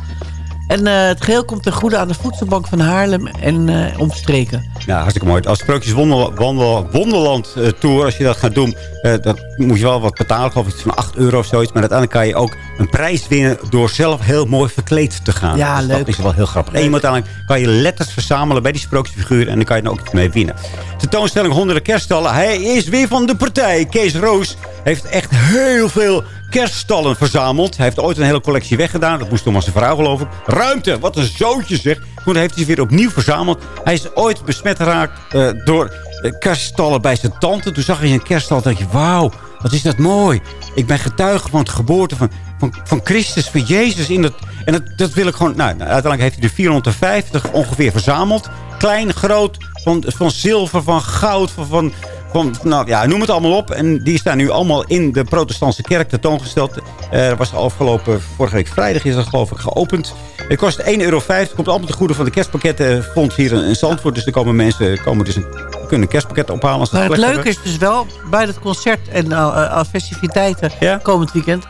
En eh, het geheel komt ten goede aan de voedselbank van Haarlem en eh, omstreken. Ja, hartstikke mooi. Als Sprookjes Wonder, Wonder, Wonderland eh, Tour, als je dat gaat doen... dat moet je wel wat betalen, ik, iets van 8 euro of zoiets. Maar uiteindelijk kan je ook een prijs winnen... door zelf heel mooi verkleed te gaan. Ja, dus leuk. Dat is wel heel grappig. En je moet uiteindelijk kan je letters verzamelen bij die sprookjesfiguur... en dan kan je er ook iets mee winnen. Tentoonstelling honderden kerststallen. Hij is weer van de partij. Kees Roos heeft echt heel veel kerststallen verzameld. Hij heeft ooit een hele collectie weggedaan. Dat moest toen maar zijn vrouw geloof ik. Ruimte, wat een zootje zeg. Toen heeft hij weer opnieuw verzameld. Hij is ooit besmet geraakt eh, door eh, kerststallen bij zijn tante. Toen zag hij een kerststal en dacht je, wauw, wat is dat mooi. Ik ben getuige van het geboorte van, van, van Christus, van Jezus. In dat, en dat, dat wil ik gewoon... Nou, nou, uiteindelijk heeft hij er 450 ongeveer verzameld. Klein, groot, van, van zilver, van goud, van... van van, nou ja, noem het allemaal op. En die staan nu allemaal in de protestantse kerk tentoongesteld. Eh Er was afgelopen, vorige week vrijdag is dat geloof ik geopend. Het kost 1,50 euro. Komt allemaal te goede van de kerstpakketten. hier in Zandvoort. Dus er komen mensen komen dus een, kunnen een kerstpakket ophalen. Als Maar het leuke hebben. is dus wel, bij het concert en uh, festiviteiten komend weekend...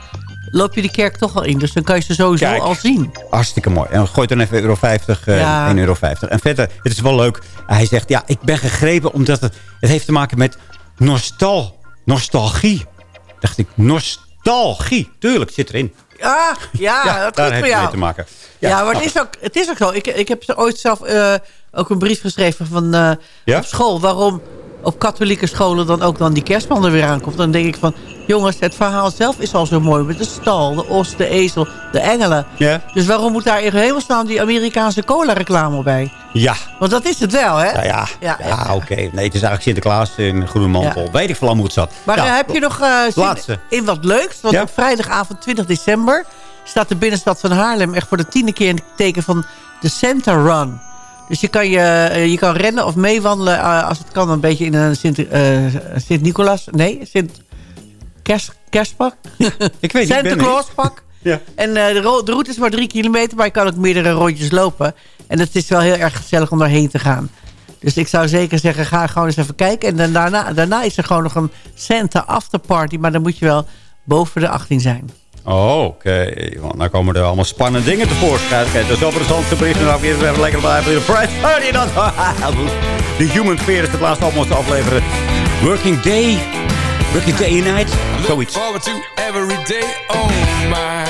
loop je die kerk toch al in. Dus dan kan je ze sowieso Kijk. al zien. Hartstikke mooi. En gooit dan even euro 50, eh Ja. 1,50 euro. En verder, het is wel leuk. Hij zegt, ja, ik ben gegrepen omdat het, het heeft te maken met nostal, nostalgie. Dacht ik, nostalgie. Tuurlijk, zit erin. Ah, ja, Ja, dat daar heeft voor mee te maken. Ja, Ja, maar het is, ook, het is ook zo. Ik, ik heb ooit zelf eh, ook een brief geschreven van, eh, Ja? op school... waarom op katholieke scholen dan ook dan die kerstman er weer aankomt. Dan denk ik van, jongens, het verhaal zelf is al zo mooi. Met de stal, de os, de ezel, de engelen. Ja. Dus waarom moet daar in hemelsnaam die Amerikaanse cola reclame bij? Ja. Want dat is het wel, hè? Nou ja, Ja, ja, oké. Nee, het is eigenlijk Sinterklaas in groene mantel. Weet ik veel hoe het zat. Maar eh, heb je nog laatste. in wat leuks? Want op vrijdagavond 20 december staat de binnenstad van Haarlem... echt voor de tiende keer in het teken van de Santa Run. Dus je kan, je, eh, je kan rennen of meewandelen als het kan een beetje in een Sint, Sint-Nicolaas... Nee, Sint... Kerst, kerstpak? Ik weet Santa ben er Claus niet. pak. Ja. En eh, de, ro- de route is maar drie kilometer, maar je kan ook meerdere rondjes lopen. En het is wel heel erg gezellig om daarheen te gaan. Dus ik zou zeker zeggen, ga gewoon eens even kijken. En dan daarna, daarna is er gewoon nog een Santa afterparty. Maar dan moet je wel boven de 18 zijn. Oh, oké. Want dan komen er allemaal spannende dingen tevoorschijn. Oké, dat is over de zandse bericht. En dan weer even lekker blijven. De Party dan. De Human Fear is het laatste te afleveren. Working Day. Working Day and Night. Zoiets. forward to every day, oh my.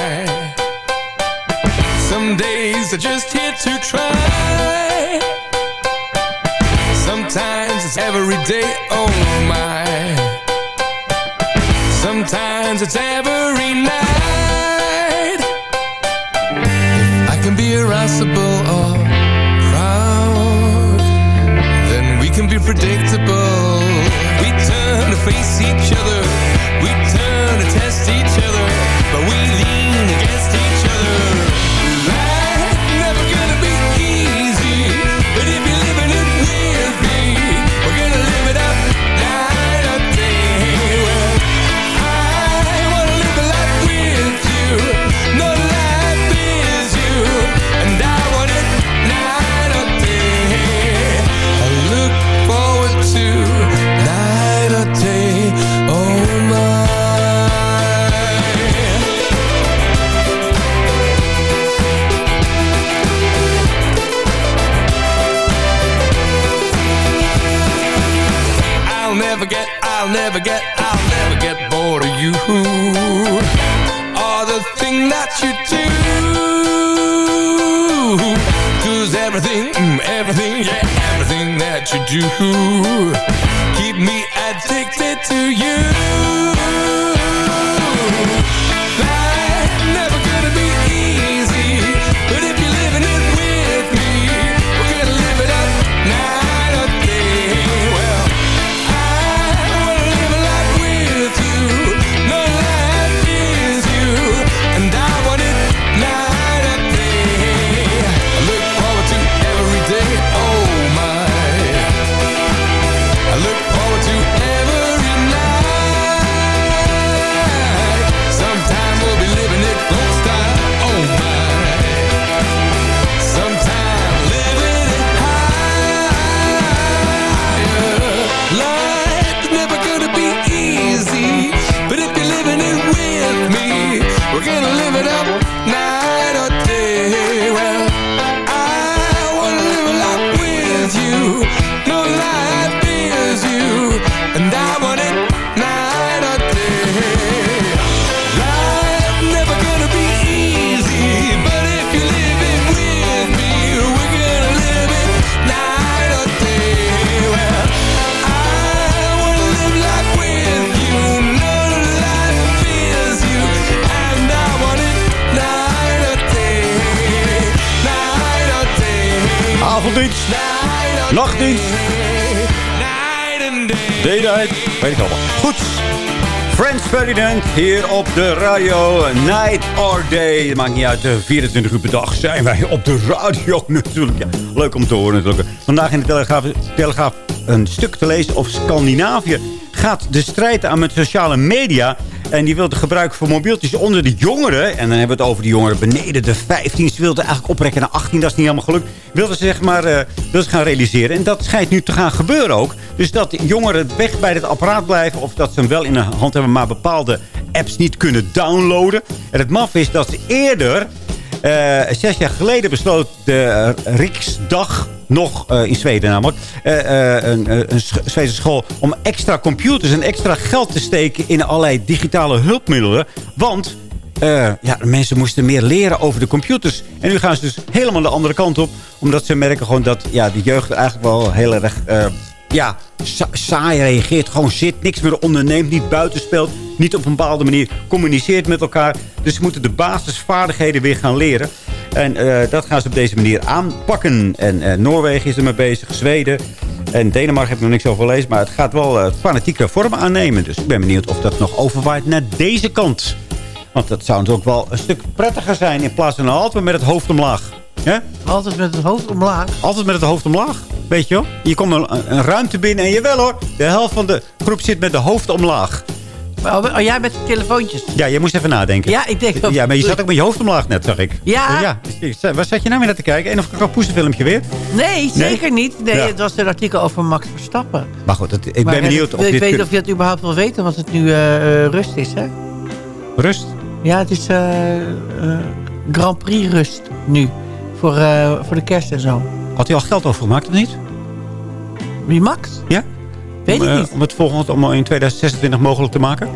Some days are just here to try. Sometimes it's every day, oh my. Sometimes it's every night. If I can be irascible or proud, then we can be predictable. Face each other. We turn Nachtdienst. Day night. Weet ik allemaal. Goed. Friends Ferdinand hier op de radio. Night or day. Maakt niet uit. eh, 24 uur per dag zijn wij op de radio natuurlijk. Leuk om te horen natuurlijk. Vandaag in de Telegraaf, Telegraaf een stuk te lezen over Scandinavië. Gaat de strijd aan met sociale media. En die wil het gebruiken voor mobieltjes onder de jongeren. En dan hebben we het over de jongeren beneden de 15. Ze wilden eigenlijk oprekken naar 18. Dat is niet helemaal gelukt. Wilden ze zeg maar ze gaan realiseren. En dat schijnt nu te gaan gebeuren ook. Dus dat jongeren weg bij het apparaat blijven. Of dat ze hem wel in de hand hebben. Maar bepaalde apps niet kunnen downloaden. En het maf is dat ze eerder... eh, zes jaar geleden besloot de eh, Riksdag nog eh, in Zweden namelijk, eh, eh, een, een Zweedse school, om extra computers en extra geld te steken in allerlei digitale hulpmiddelen. Want ja, mensen moesten meer leren over de computers. En nu gaan ze dus helemaal de andere kant op. Omdat ze merken gewoon dat ja, de jeugd eigenlijk wel heel erg... ja, sa- saai reageert. Gewoon zit, niks meer onderneemt, niet buiten speelt. Niet op een bepaalde manier communiceert met elkaar. Dus ze moeten de basisvaardigheden weer gaan leren. En eh, dat gaan ze op deze manier aanpakken. En eh, Noorwegen is er mee bezig, Zweden. En Denemarken heb ik nog niks over gelezen. Maar het gaat wel eh, fanatieke vormen aannemen. Dus ik ben benieuwd of dat nog overwaait naar deze kant. Want dat zou ook wel een stuk prettiger zijn... in plaats van altijd met het hoofd omlaag. Hè? Altijd met het hoofd omlaag. Altijd met het hoofd omlaag. Weet je wel? Je komt een, een ruimte binnen en jawel hoor. De helft van de groep zit met de hoofd omlaag. Oh, oh, jij met de telefoontjes. Ja, je moest even nadenken. Ja, ik denk dat... Ja, maar je zat ook met je hoofd omlaag net, zag ik. Ja. ja. Waar zat je nou weer naar te kijken? Een of een poezenfilmpje weer? Nee, zeker niet. Nee, Ja. het was een artikel over Max Verstappen. Maar goed, het- ik Maar, ben benieuwd Ik, of ik dit... weet niet kun- of je dat überhaupt wil weten, want het nu eh, eh, rust is, hè? Rust? Ja, het is eh, eh, Grand Prix rust nu. Voor, voor de kerst en zo. Had hij al geld overgemaakt of niet? Wie, Max? Ja? Weet om, ik eh, niet. Om het volgende om in 2026 mogelijk te maken?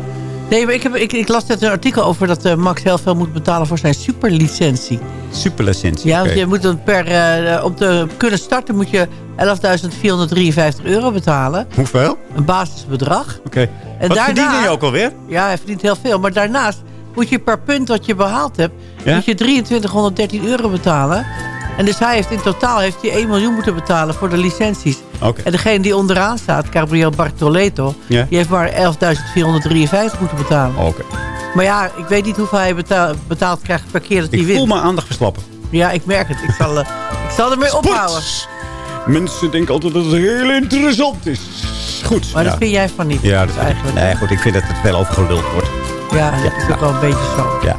Nee, maar ik, heb, ik, ik las net een artikel over dat eh, Max heel veel moet betalen voor zijn superlicentie. Superlicentie. Ja, want je moet dan per, eh, om te kunnen starten moet je 11.453 euro betalen. Hoeveel? Een basisbedrag. Oké. En Wat daarna- verdiende je ook alweer? Ja, hij verdient heel veel. Maar daarnaast moet je per punt wat je behaald hebt... Ja? moet je 2313 euro betalen. En dus hij heeft in totaal heeft hij 1 miljoen moeten betalen voor de licenties. En degene die onderaan staat, Gabriel Bartoleto... Ja. die heeft maar 11.453 moeten betalen. Oké. Maar ja, ik weet niet hoeveel hij betaal- betaald krijgt per keer dat hij Ik wint. voel mijn aandacht verslappen. Ja, ik merk het. Ik zal, eh, ik zal ermee ophouden. Mensen denken altijd dat het heel interessant is. Goed. Maar ja. dat vind jij van niet. Ja, dat ik. eigenlijk. Nee, goed, ik vind dat het veel overgeluld wordt. Ja, dat is ook wel een beetje zo. Ja,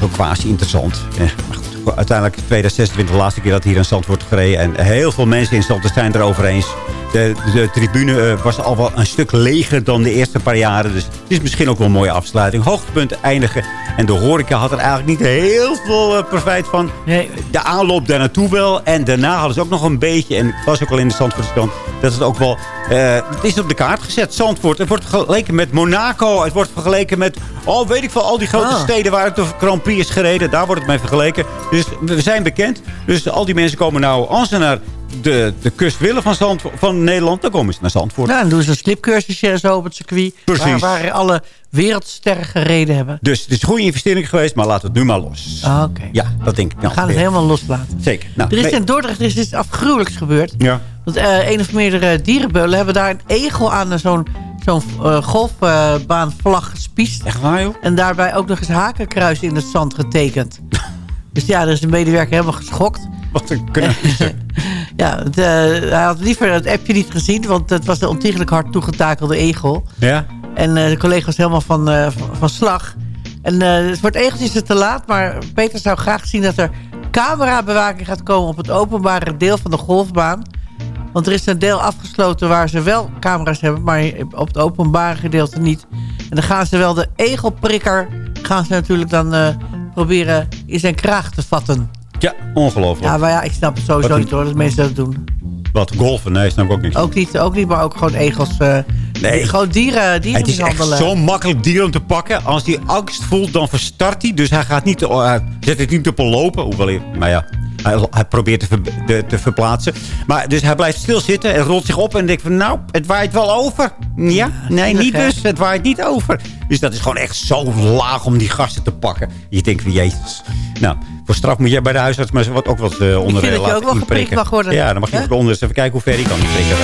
zo quasi interessant. Eh, maar goed, uiteindelijk 2026 de laatste keer dat hier in wordt gereden. En heel veel mensen in Zand zijn het erover eens. De, de tribune eh, was al wel een stuk leger dan de eerste paar jaren. Dus het is misschien ook wel een mooie afsluiting. Hoogtepunt eindigen. En de horeca had er eigenlijk niet heel veel eh, profijt van. Nee. De aanloop daar naartoe wel. En daarna hadden ze ook nog een beetje. En het was ook al in de Zandvoortskant. Dat het ook wel... eh, het is op de kaart gezet. Zandvoort. Het wordt vergeleken met Monaco. Het wordt vergeleken met... Oh, weet ik veel. Al die grote Ah. steden waar het de Grand Prix is gereden. Daar wordt het mee vergeleken. Dus we zijn bekend. Dus al die mensen komen nou... Als ze naar de, de kust willen van, Zandvo- van Nederland... dan komen ze naar Zandvoort. Ja, dan doen ze een slipcursusje en zo op het circuit. Precies. Waar, waar alle wereldsterren gereden hebben. Dus het is een goede investering geweest. Maar laten we het nu maar los. Ah, Oké. Ja, dat denk ik. We gaan het helemaal loslaten. Zeker. Nou, Er is nee- in Dordrecht is iets afgruwelijks gebeurd. Ja. Want eh, een of meerdere dierenbeulen hebben daar een egel aan eh, zo'n zo'n eh, golfbaanvlag gespiest. Echt waar, joh? En daarbij ook nog eens hakenkruis in het zand getekend. dus ja, er is een medewerker helemaal geschokt. Wat een knapje. Ja, het, eh, hij had liever het appje niet gezien, want het was een ontiegelijk hard toegetakelde egel. Ja? En eh, de collega was helemaal van, eh, van, van slag. En voor het egeltje is het te laat, maar Peter zou graag zien dat er camerabewaking gaat komen op het openbare deel van de golfbaan. Want er is een deel afgesloten waar ze wel camera's hebben, maar op het openbare gedeelte niet. En dan gaan ze wel de egelprikker, gaan ze natuurlijk dan proberen in zijn kraag te vatten. Ja, ongelooflijk. Ja, maar ja, ik snap het sowieso Wat niet hoor, dat mensen dat doen. Wat, golfen? Nee, snap ik ook niet. Ook niet, ook niet maar ook gewoon egels. eh, Nee. Gewoon dieren, dieren Het is echt zo makkelijk dier om te pakken. Als hij angst voelt, dan verstart hij. Dus hij gaat niet, hij zet het niet op een lopen. Hoewel maar ja, hij, hij probeert te, ver- de- te verplaatsen. Maar dus hij blijft stilzitten en rolt zich op en denkt van... Nou, het waait wel over. Ja, nee, niet dus. Het waait niet over. Dus dat is gewoon echt zo laag om die gasten te pakken. Je denkt van, jezus. Nou, voor straf moet jij bij de huisarts maar wat ook wat uh, onder vind dat je ook wel geprikt mag worden. Ja, dan mag je ook onder. Even kijken hoe ver hij kan die prikken.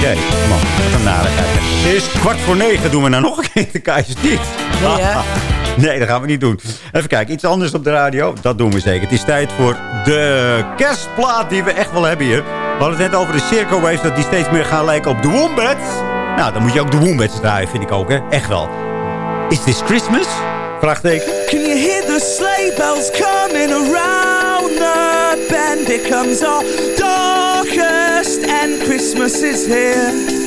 Kijk, man, wat een narigheid. Het is kwart voor negen. Doen we nou nog een keer de kaars niet? Nee, hè? Nee, dat gaan we niet doen. Even kijken, iets anders op de radio. Dat doen we zeker. Het is tijd voor de kerstplaat die we echt wel hebben hier. We hadden het net over de Circo Waves, dat die steeds meer gaan lijken op de Wombats. Nou, dan moet je ook de Wombats draaien, vind ik ook, hè. Echt wel. Is this Christmas? Vraagteken. Can you hear the sleigh bells coming around the bend? It comes all darkest and Christmas is here.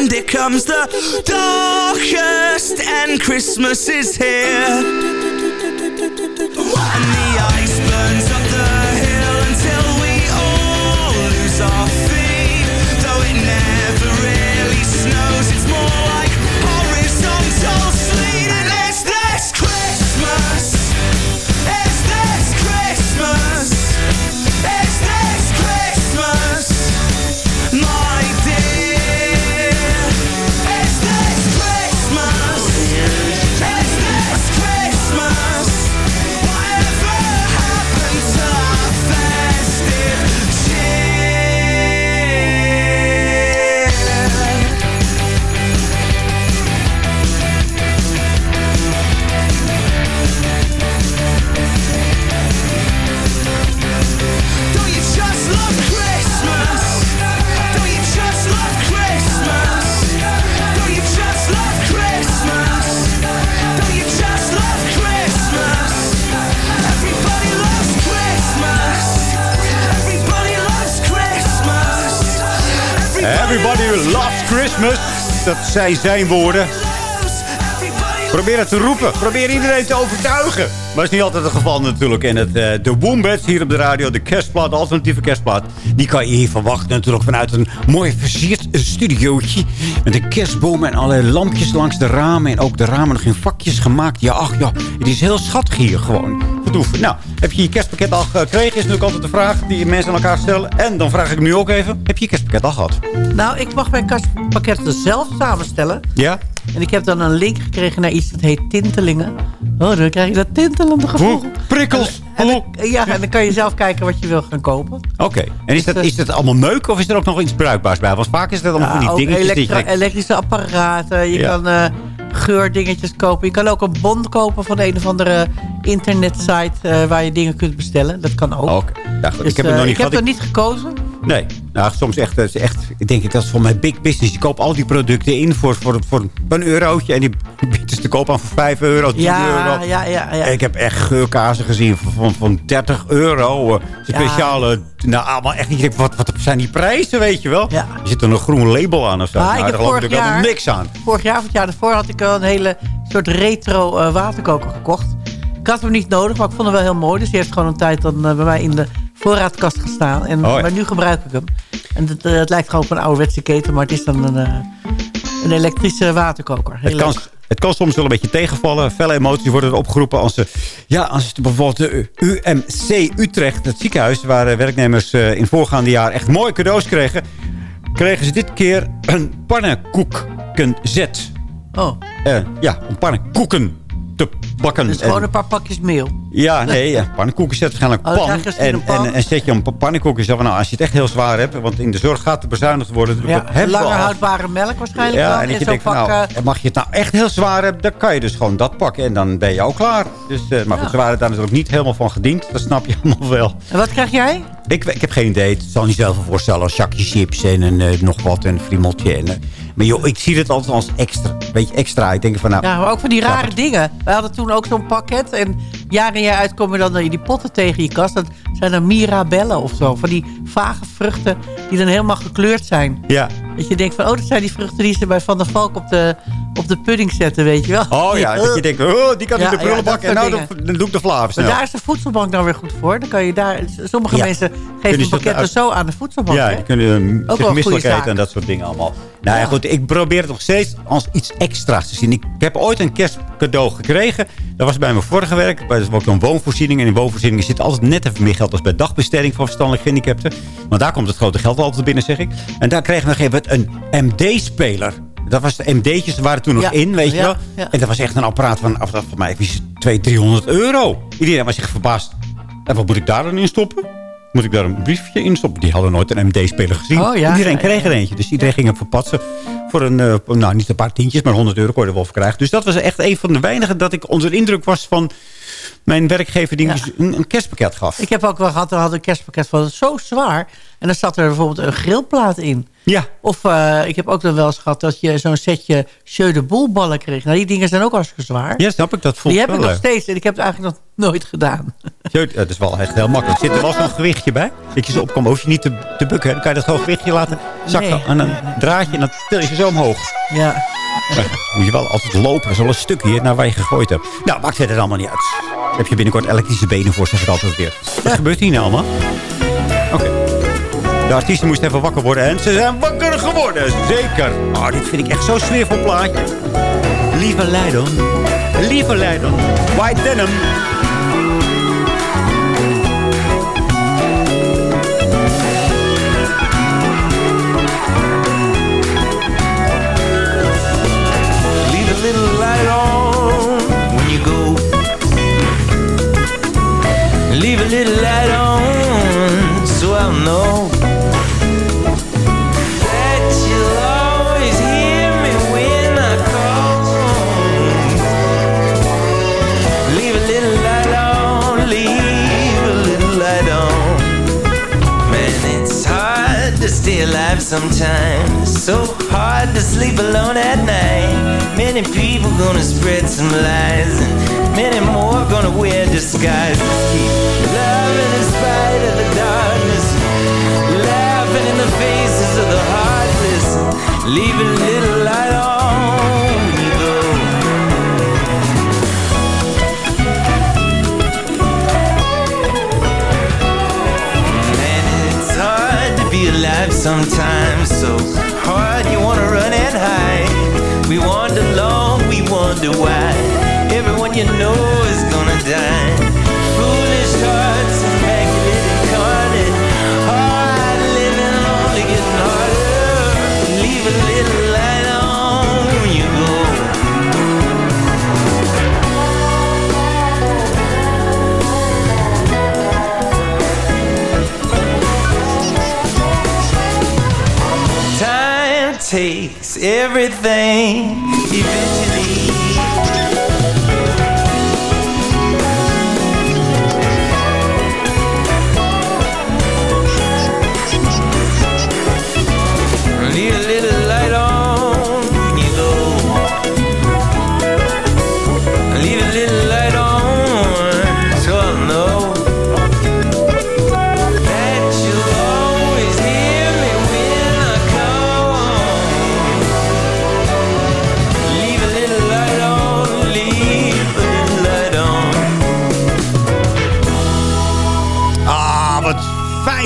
And here comes the darkest, and Christmas is here. Everybody loves Christmas. Dat zijn zijn woorden. Probeer het te roepen. Probeer iedereen te overtuigen. Maar is niet altijd het geval natuurlijk. En het, eh, de Wombats hier op de radio, de kerstplaat, de alternatieve kerstplaat... die kan je hier verwachten natuurlijk vanuit een mooi versierd studiootje. Met een kerstboom en allerlei lampjes langs de ramen. En ook de ramen nog in vakjes gemaakt. Ja, ach ja, het is heel schattig hier gewoon. Nou, heb je je kerstpakket al gekregen? Is natuurlijk altijd de vraag die mensen aan elkaar stellen. En dan vraag ik nu ook even, heb je je kerstpakket al gehad? Nou, ik mag mijn kerstpakketten zelf samenstellen. Ja? En ik heb dan een link gekregen naar iets dat heet tintelingen. Oh, dan krijg je dat tintelende gevoel. prikkels. En, en dan, ja, en dan kan je zelf kijken wat je wil gaan kopen. Oké. En is dat, is dat allemaal meuk of is er ook nog iets bruikbaars bij? Want vaak is dat allemaal Ja, van die dingetjes die je elektro- denkt, elektrische apparaten. Je Ja. kan eh, geurdingetjes kopen. Je kan ook een bon kopen van een of andere internetsite eh, waar je dingen kunt bestellen. Dat kan ook. Oké. Ja, goed. Dus, ik heb het eh, nog niet ik heb gehad. er niet gekozen. Nee, nou, soms echt, is echt, ik denk ik, dat is voor mij big business. Je koopt al die producten in voor, voor, voor een eurotje. En die biedt ze te koop aan voor 5 euro, 10 Ja, euro. ja, ja, ja. En ik heb echt geurkazen gezien van, van, van 30 euro. eh, speciale, nou, allemaal echt niet. Wat, wat zijn die prijzen, weet je wel? Ja. Er zit er een groen label aan of zo. Nou, ik daar geloof ik jaar, niks aan. Vorig jaar of het jaar daarvoor had ik een hele soort retro eh, waterkoker gekocht. Ik had hem niet nodig, maar ik vond hem wel heel mooi. Dus die heeft gewoon een tijd dan eh, bij mij in de voorraadkast gestaan. En, Oh ja. Maar nu gebruik ik hem. En het, eh, het lijkt gewoon op een ouderwetse keten, maar het is dan een, eh, een elektrische waterkoker. Heel Het kan, het kan soms wel een beetje tegenvallen. Felle emoties worden er opgeroepen als ze... Ja, als het bijvoorbeeld de UMC Utrecht, het ziekenhuis... waar eh, werknemers eh, in voorgaande jaar echt mooie cadeaus kregen... kregen ze dit keer een pannenkoekenzet. Oh, Eh, ja, om pannenkoeken te bakken. dus En- gewoon een paar pakjes meel. ja, nee, ja, pannenkoeken zet waarschijnlijk Oh, dan pan. je en, een pan. En, en zet je een pa- pannenkoeken. Nou, als je het echt heel zwaar hebt... want in de zorg gaat er bezuinigd worden. Ja, langer al. houdbare melk waarschijnlijk Ja, dan. en dat je zo'n denkt van, pak, nou, eh, mag je het nou echt heel zwaar hebben... dan kan je dus gewoon dat pakken en dan ben je ook klaar. Dus, eh, maar goed, ze waren daar natuurlijk niet helemaal van gediend. Dat snap je allemaal wel. En wat krijg jij? Ik, ik heb geen idee. Het zal niet zoveel voorstellen als zakje chips en een, eh, nog wat en een. En, eh, maar joh, ik zie het altijd als extra. Weet je, extra. Ik denk van, nou... Ja, maar ook van die rare dingen. We hadden toen ook zo'n pakket. En jaar in jaar uit kom je dan die potten tegen je kast. Dat zijn dan mirabellen of zo. Van die vage vruchten die dan helemaal gekleurd zijn. Ja. Dat je denkt van, oh, dat zijn die vruchten die ze bij Van der Valk op de, op de pudding zetten, weet je wel. Oh ja, dat je denkt, oh, die kan in Ja, de prullenbak. en nou, dan, doe ik de Maar snel. daar is de voedselbank dan weer goed voor. Dan kan je daar, sommige Ja. mensen geven ze pakketten uit- zo aan de voedselbank. Ja, die kunnen Ook zich wel een misselijk eten en dat soort dingen allemaal. Nou ja, goed, ik probeer het nog steeds als iets extra's te zien. Ik heb ooit een kerstcadeau gekregen. Dat was bij mijn vorige werk. Dat was ook een woonvoorziening. En in woonvoorzieningen zit altijd net even meer geld als bij dagbesteding voor verstandelijk gehandicapten. Want daar komt het grote geld altijd binnen, zeg ik. En daar kregen we een MD-speler. Dat was de MD'tjes, waren toen nog Ja, in, weet je ja, wel. ja. En dat was echt een apparaat van, af, voor mij, 200, 300 euro. Iedereen was zich verbaasd. En wat moet ik daar dan in stoppen? Moet ik daar een briefje in stoppen? Die hadden nooit een MD-speler gezien. Oh, ja, iedereen ja, kreeg er eentje. Dus iedereen ging hem verpatsen. Voor een, eh, nou niet een paar tientjes, maar 100 euro kon je er wel voor krijgen. Dus dat was echt een van de weinigen dat ik onder de indruk was van mijn werkgever die me dus een, een kerstpakket gaf. Ik heb ook wel gehad, we hadden een kerstpakket van zo zwaar. En dan zat er bijvoorbeeld een grillplaat in. Ja. Of eh, ik heb ook nog wel eens gehad dat je zo'n setje Jeu de Boel ballen kreeg. Nou, die dingen zijn ook hartstikke zwaar. Ja, snap ik. Dat voelt Die heb ik nog eh, steeds en ik heb het eigenlijk nog nooit gedaan. Zo, Het is wel echt heel makkelijk. Zit er wel zo'n gewichtje bij? Dat je zo opkomt, hoef je niet te, te bukken. Dan kan je dat gewoon gewichtje laten zakken Nee. aan een draadje. En dan til je ze zo omhoog. Ja. Maar moet je wel altijd lopen. Dat is wel een stuk hier naar waar je gegooid hebt. Nou, maakt verder allemaal niet uit. Daar heb je binnenkort elektrische benen voor, zeg ik altijd weer. Wat gebeurt hier nou allemaal? Oké. De artiesten moesten even wakker worden. En ze zijn wakker geworden. Zeker. Oh, dit vind ik echt zo'n sfeervol plaatje. Lieve Leidon. Lieve Leidon. White Denim. Leave a little light on when you go. Leave a little light on so I'll know alive sometimes. So hard to sleep alone at night. Many people gonna spread some lies, and many more gonna wear disguises. Keep loving in spite of the darkness, laughing in the faces of the heartless. Leave a little light on sometimes. So hard you wanna run and hide. We wander long, we wonder why. Everyone you know is gonna die. Takes everything eventually.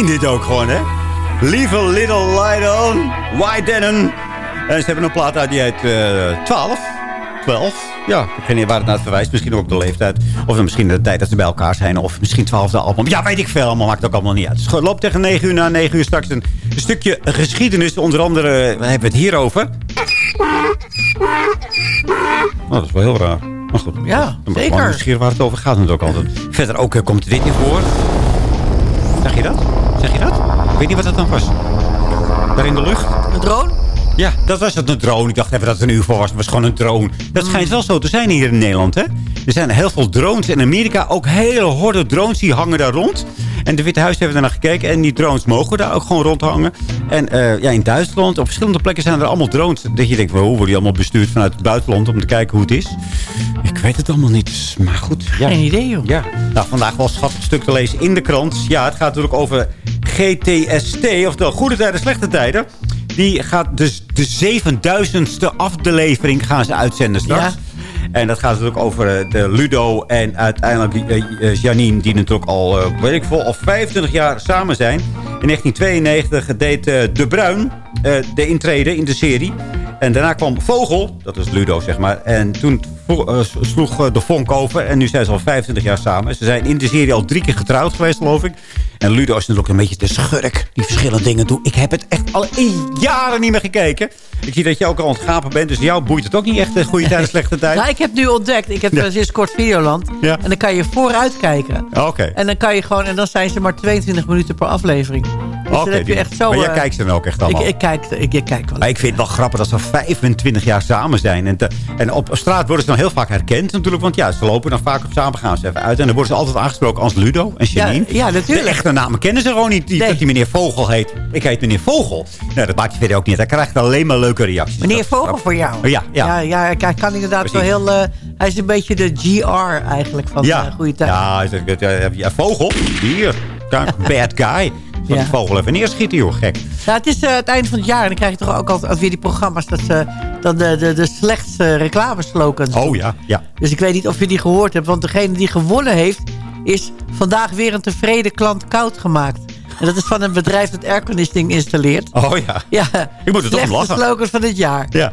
Dit ook gewoon, hè? Leave a little light on. White Denim. En ze hebben een plaat uit die heet eh 12. 12. Ja, ik weet niet waar het naar verwijst. Misschien ook de leeftijd. Of misschien de tijd dat ze bij elkaar zijn. Of misschien 12e album. Ja, weet ik veel. Allemaal maakt ook allemaal niet uit. Het loopt tegen 9 uur. Na 9 uur straks een, stukje geschiedenis. Onder andere eh, hebben we het hier over. Oh, dat is wel heel raar. Maar goed. Ja, Dan zeker. nieuwsgierig waar het over gaat natuurlijk ook altijd. Verder ook eh, komt dit in voor. Zeg je dat? Zeg je dat? Ik weet niet wat dat dan was. Daar in de lucht? Een drone? Ja, dat was het, een drone. Ik dacht even dat het een UFO was. Het was gewoon een drone. Dat schijnt wel zo te zijn hier in Nederland, hè? Er zijn heel veel drones in Amerika. Ook hele horde drones die hangen daar rond. En de Witte Huis hebben naar gekeken. En die drones mogen daar ook gewoon rondhangen. En eh, ja, in Duitsland, op verschillende plekken zijn er allemaal drones. Dat je denkt, hoe worden die allemaal bestuurd vanuit het buitenland... om te kijken hoe het is? Ik weet het allemaal niet. dus- Maar goed. Ja. Geen idee, joh. Ja, nou, vandaag was een schattig stuk te lezen in de krant. Ja, het gaat natuurlijk over GTST, oftewel Goede Tijden, Slechte Tijden. Die gaat dus de 7000ste aflevering gaan ze uitzenden straks. Ja. En dat gaat natuurlijk over eh, de Ludo en uiteindelijk eh, eh, Janine... die natuurlijk al, weet ik veel, al 25 jaar samen zijn. In 1992 deed De Bruin de intrede in de serie. En daarna kwam Vogel, dat is Ludo zeg maar. En toen sloeg eh, de vonk over. En nu zijn ze al 25 jaar samen. Ze zijn in de serie al drie keer getrouwd geweest, geloof ik. En Ludo is natuurlijk een beetje de schurk die verschillende dingen doet. Ik heb het echt al jaren niet meer gekeken. Ik zie dat je ook al ontgapen bent. Dus jou boeit het ook niet echt de goede tijden, slechte tijd. Nou, ik heb nu ontdekt, ik heb Ja. ja. sinds kort Videoland. Ja. En dan kan je vooruit kijken. Oké. En dan kan je gewoon, en dan zijn ze maar 22 minuten per aflevering. Dus heb je echt zo... maar jij eh, kijkt ze dan ook echt ik, allemaal? ik, kijk, ik, ik kijk wel. Maar ik vind het wel grappig dat ze 25 jaar samen zijn. En, te- en op straat worden ze dan heel vaak herkend natuurlijk. Want ja, ze lopen dan vaak op samen gaan ze even uit. En dan worden ze altijd aangesproken als Ludo en Janine. Ja, ja, natuurlijk. De echte namen kennen ze gewoon niet. Die, Dat die meneer Vogel heet. Ik heet meneer Vogel. Nou, dat maakt je verder ook niet. Hij krijgt alleen maar leuke reacties. Meneer Vogel voor jou. Ja, ja. ja, ja, hij kan inderdaad wel Precies. heel... eh, hij is een beetje de GR eigenlijk van ja. de goede tijd. Ja, Vogel. Hier. Bad guy. Van Ja. die vogel even neerschieten, joh. Gek. Ja, het is eh, het einde van het jaar en dan krijg je toch ook altijd weer die programma's... dat ze dan de, de, de slechtste reclameslogans Oh ja, ja. Dus ik weet niet of je die gehoord hebt. Want degene die gewonnen heeft... is vandaag weer een tevreden klant koud gemaakt. En dat is van een bedrijf dat airconditioning installeert. Oh ja. Ja, Ik moet om lachen. slogan van dit jaar. Ja.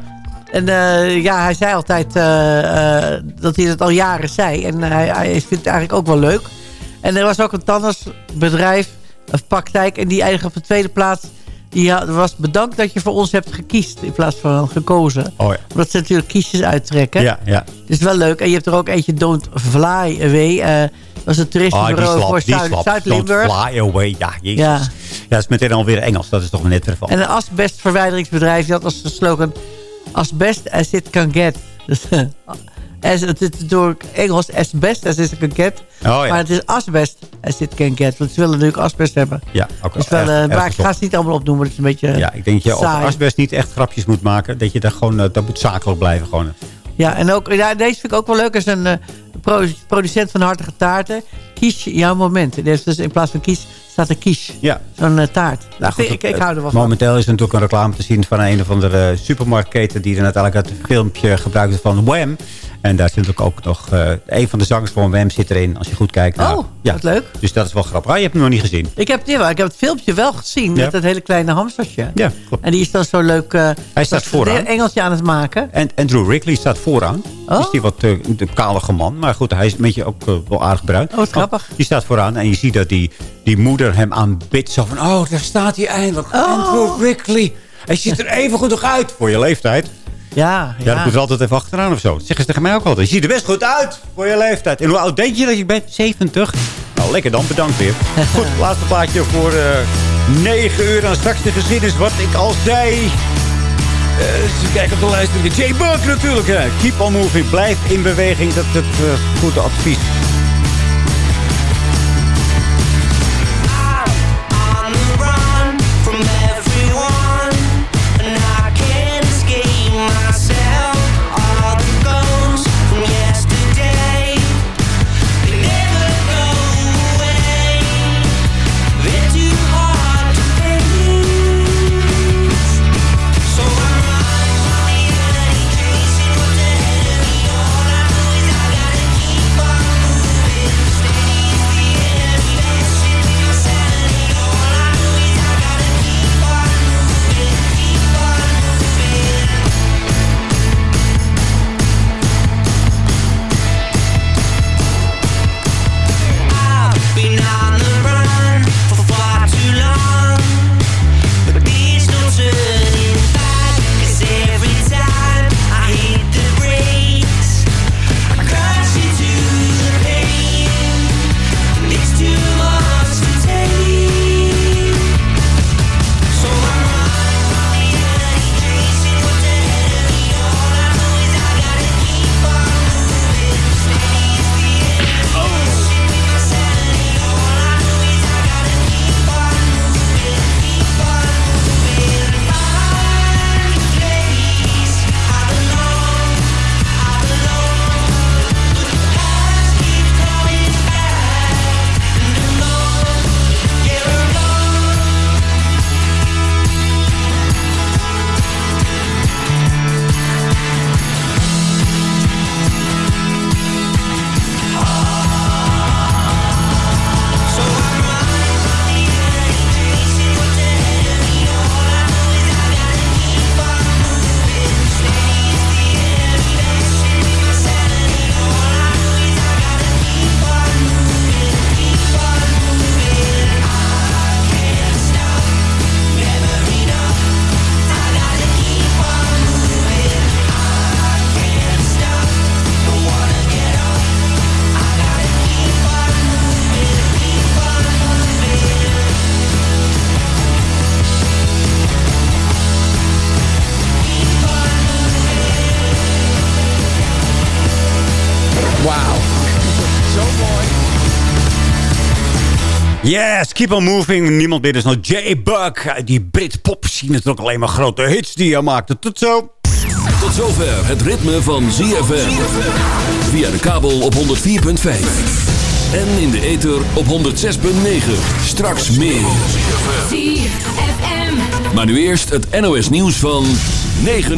En eh, ja, hij zei altijd eh, eh, dat hij het al jaren zei. En hij, hij vindt het eigenlijk ook wel leuk. En er was ook een tandartsbedrijf, praktijk... en die eigenlijk op de tweede plaats... die was bedankt dat je voor ons hebt gekiest... in plaats van gekozen. Oh ja. Omdat ze natuurlijk kiesjes uittrekken. Ja, ja. Het is wel leuk. En je hebt er ook eentje Don't Fly Away. eh dat is een Ah, toeristenbureau slap, voor Zuid-. Zuid-Limburg. Don't fly away. Ja, jezus. Ja. Ja. dat is meteen alweer Engels. Dat is toch net ervan. En een asbestverwijderingsbedrijf die had als slogan... Asbest as it can get. Dus, as, het is door Engels asbest as it can get. Oh, ja. Maar het is asbest as it can get. Want ze willen natuurlijk asbest hebben. Ja, ook Dus wel, erg- eh, maar ik ga ze niet allemaal opnoemen. Dat is een beetje Ja, ik denk dat je over saai. asbest niet echt grapjes moet maken. Dat je daar gewoon, eh, dat moet zakelijk blijven gewoon. Ja, en ook, ja, deze vind ik ook wel leuk. Er is een pro- producent van hartige taarten. Kies jouw moment. Dus in plaats van kies staat er kies. Ja. Zo'n taart. Nou, goed, ik, ik hou er wel van. Momenteel is er natuurlijk een reclame te zien van een of andere supermarktketen... die er uiteindelijk het filmpje gebruikte van Wham. En daar zit natuurlijk ook nog... eh, een van de zangers van Wham zit erin, als je goed kijkt. Nou, Oh, ja. wat leuk. Dus dat is wel grappig. Ah, je hebt hem nog niet gezien. Ik heb, jawel, ik heb het filmpje wel gezien Ja. met dat hele kleine hamstertje. Ja, klopt. En die is dan zo leuk... eh, Hij staat vooraan. Engelsje aan het maken. En Andrew Wrigley staat vooraan. Oh. Is die wat eh, de kalige man. Maar goed, hij is een beetje ook wel aardig bruin. Oh, wat grappig. Die staat vooraan. En je ziet dat die, die moeder hem aanbidt. Zo van, oh, daar staat hij eindelijk. Oh. Andrew Wrigley. Hij ziet er even goed nog uit voor je leeftijd. Ja, Ja, dat moet er altijd even achteraan of zo. Dat zeggen ze tegen mij ook altijd. Je ziet er best goed uit voor je leeftijd. En hoe oud denk je dat je bent? 70. Nou, lekker dan. Bedankt weer. Goed, laatste plaatje voor eh 9 uur. En straks de geschiedenis wat ik al zei. Eh, eens kijken op de lijst. Jay Buck natuurlijk. hè. Keep on moving. Blijf in beweging. Dat is het eh, goede advies. Yes, keep on moving. Niemand meer is nog J-Buck. Die Britpop zien het ook alleen maar grote hits die hij maakte. Tot zo. Tot zover het ritme van ZFM. Via de kabel op 104.5. En in de ether op 106.9. Straks meer. Maar nu eerst het NOS nieuws van 9 uur.